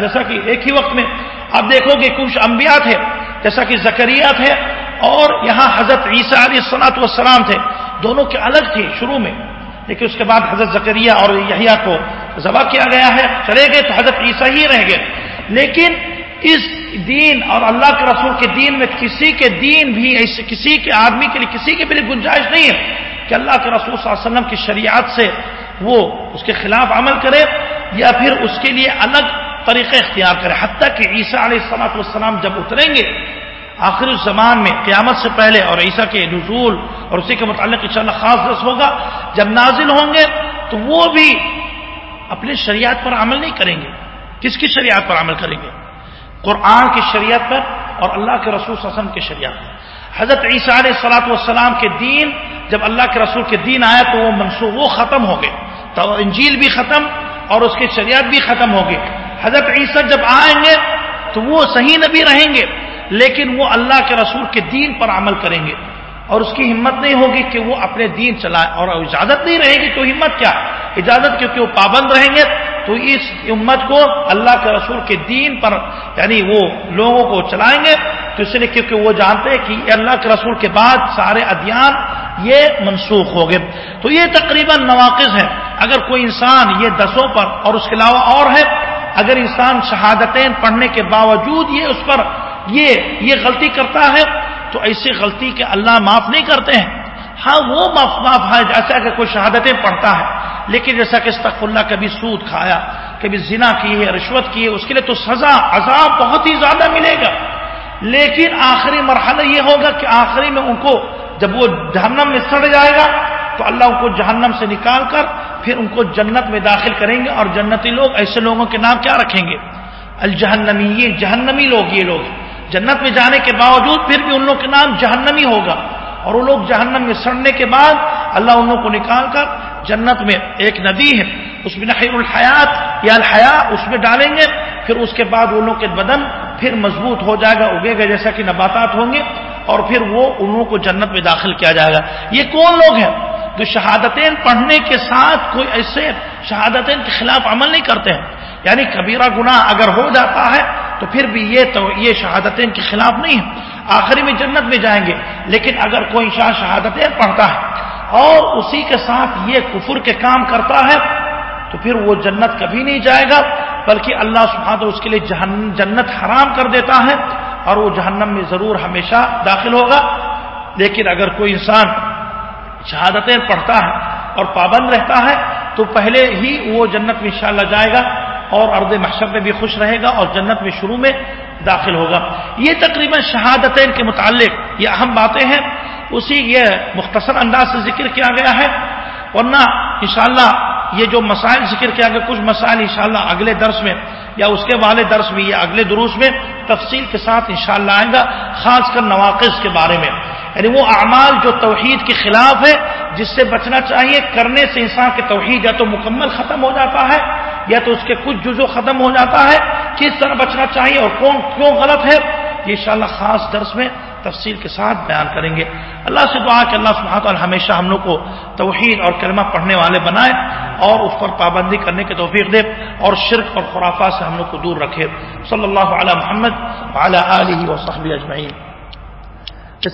جیسا کہ ایک ہی وقت میں، آپ دیکھو گے کچھ انبیاء تھے، جیسا کہ زکریہ تھے، اور یہاں حضرت عیسیٰ علیہ السلاۃ والسلام تھے، دونوں کے الگ تھے شروع میں۔ لیکن اس کے بعد حضرت زکریہ اور یحییٰ کو ذبح کیا گیا ہے، چلے گئے تو حضرت عیسیٰ ہی رہ گئے۔ لیکن اس دین اور اللہ کے رسول کے دین میں کسی کے دین بھی، ایسے کسی کے آدمی کے لیے کسی کے بھی گنجائش نہیں ہے۔ کہ اللہ کے رسول صلی اللہ علیہ وسلم کی شریعت سے وہ اس کے خلاف عمل کرے یا پھر اس کے لیے الگ طریقے اختیار کرے۔ حتیٰ کہ عیسیٰ علیہ السلاۃ والسلام جب اتریں گے، آخر زمان میں قیامت سے پہلے اور عیسیٰ کے نزول اور اسی کے متعلق انشاءاللہ خاص رس ہوگا، جب نازل ہوں گے تو وہ بھی اپنی شریعت پر عمل نہیں کریں گے۔ کس کی شریعت پر عمل کریں گے؟ قرآن کی شریعت پر اور اللہ کے رسول صلی اللہ علیہ وسلم کی شریعت پر۔ حضرت عیسیٰ علیہ السلاۃ والسلام کے دین جب اللہ کے رسول کے دین آیا تو وہ منسوخ وہ ختم ہو گئے۔ تو انجیل بھی ختم اور اس کی شریعت بھی ختم ہو گئی۔ حضرت عیسیٰ جب آئیں گے تو وہ صحیح نبی رہیں گے، لیکن وہ اللہ کے رسول کے دین پر عمل کریں گے۔ اور اس کی ہمت نہیں ہوگی کہ وہ اپنے دین چلائے اور اجازت نہیں رہے گی تو ہمت کیا؟ اجازت کیونکہ وہ پابند رہیں گے۔ تو اس امت کو اللہ کے رسول کے دین پر یعنی وہ لوگوں کو چلائیں گے۔ تو اس لیے کیونکہ وہ جانتے ہیں کہ اللہ کے رسول کے بعد سارے ادیان یہ منسوخ ہو گئے۔ تو یہ تقریباً نواقص ہے اگر کوئی انسان یہ دسوں پر اور اس کے علاوہ اور ہے، اگر انسان شہادتیں پڑھنے کے باوجود یہ اس پر یہ یہ غلطی کرتا ہے، تو ایسی غلطی کے اللہ معاف نہیں کرتے ہیں۔ ہاں وہ معاف معاف ہے۔ جیسا کہ کوئی شہادتیں پڑھتا ہے، لیکن جیسا کہ استق اللہ کبھی سود کھایا، کبھی زنا کی ہے، رشوت کی ہے، اس کے لیے تو سزا، عذاب بہت ہی زیادہ ملے گا۔ لیکن آخری مرحلہ یہ ہوگا کہ آخری میں ان کو جب وہ جہنم میں سڑ جائے گا، تو اللہ ان کو جہنم سے نکال کر پھر ان کو جنت میں داخل کریں گے اور جنتی لوگ، ایسے لوگوں کے نام کیا رکھیں گے؟ الجہنمی، یہ جہنمی لوگ، یہ لوگ جنت میں جانے کے باوجود پھر بھی ان لوگوں کے نام جہنمی ہوگا۔ اور وہ لوگ جہنم میں سڑنے کے بعد اللہ ان لوگوں کو نکال کر جنت میں ایک ندی ہے، اس میں نحیر الحیات یا الحیا اس میں ڈالیں گے۔ پھر اس کے بعد ان لوگوں کے بدن پھر مضبوط ہو جائے گا، اگے گا جیسا کہ نباتات ہوں گے، اور پھر وہ ان لوگوں کو جنت میں داخل کیا جائے گا۔ یہ کون لوگ ہیں جو شہادتیں پڑھنے کے ساتھ کوئی ایسے شہادتیں کے خلاف عمل نہیں کرتے ہیں؟ یعنی کبیرہ گناہ اگر ہو جاتا ہے تو پھر بھی یہ تو یہ شہادتیں کے خلاف نہیں ہے آخری میں جنت میں جائیں گے، لیکن اگر کوئی شاہ شہادتیں پڑھتا ہے اور اسی کے ساتھ یہ کفر کے کام کرتا ہے تو پھر وہ جنت کبھی نہیں جائے گا۔ بلکہ اللہ سبحانہ اس کے لیے جنت حرام کر دیتا ہے اور وہ جہنم میں ضرور ہمیشہ داخل ہوگا۔ لیکن اگر کوئی انسان شہادتیں پڑھتا ہے اور پابند رہتا ہے تو پہلے ہی وہ جنت میں انشاءاللہ جائے گا اور ارد محشر میں بھی خوش رہے گا اور جنت میں شروع میں داخل ہوگا۔ یہ تقریباً شہادتین کے متعلق یہ اہم باتیں ہیں۔ اسی یہ مختصر انداز سے ذکر کیا گیا ہے۔ ورنہ انشاءاللہ یہ جو مسائل ذکر کیا گیا کچھ مسائل انشاءاللہ اگلے درس میں یا اس کے والے درس میں یا اگلے دروس میں تفصیل کے ساتھ انشاءاللہ آئے گا، خاص کر نواقص کے بارے میں۔ یعنی وہ اعمال جو توحید کے خلاف ہے، جس سے بچنا چاہیے، کرنے سے انسان کے توحید یا تو مکمل ختم ہو جاتا ہے یا تو اس کے کچھ جزو ختم ہو جاتا ہے۔ کس طرح بچنا چاہیے اور کون کیوں غلط ہے، یہ انشاءاللہ خاص درس میں تفصیل کے ساتھ بیان کریں گے۔ اللہ سے دعا کہ اللہ سبحانہ تعالی ہمیشہ ہم لوگ کو توحید اور کلمہ پڑھنے والے بنائے اور اس پر پابندی کرنے کی توفیق دے اور شرک اور خرافات سے ہم لوگ کو دور رکھے۔ صلی اللہ علیہ محمد علی علیہ و اجمعین۔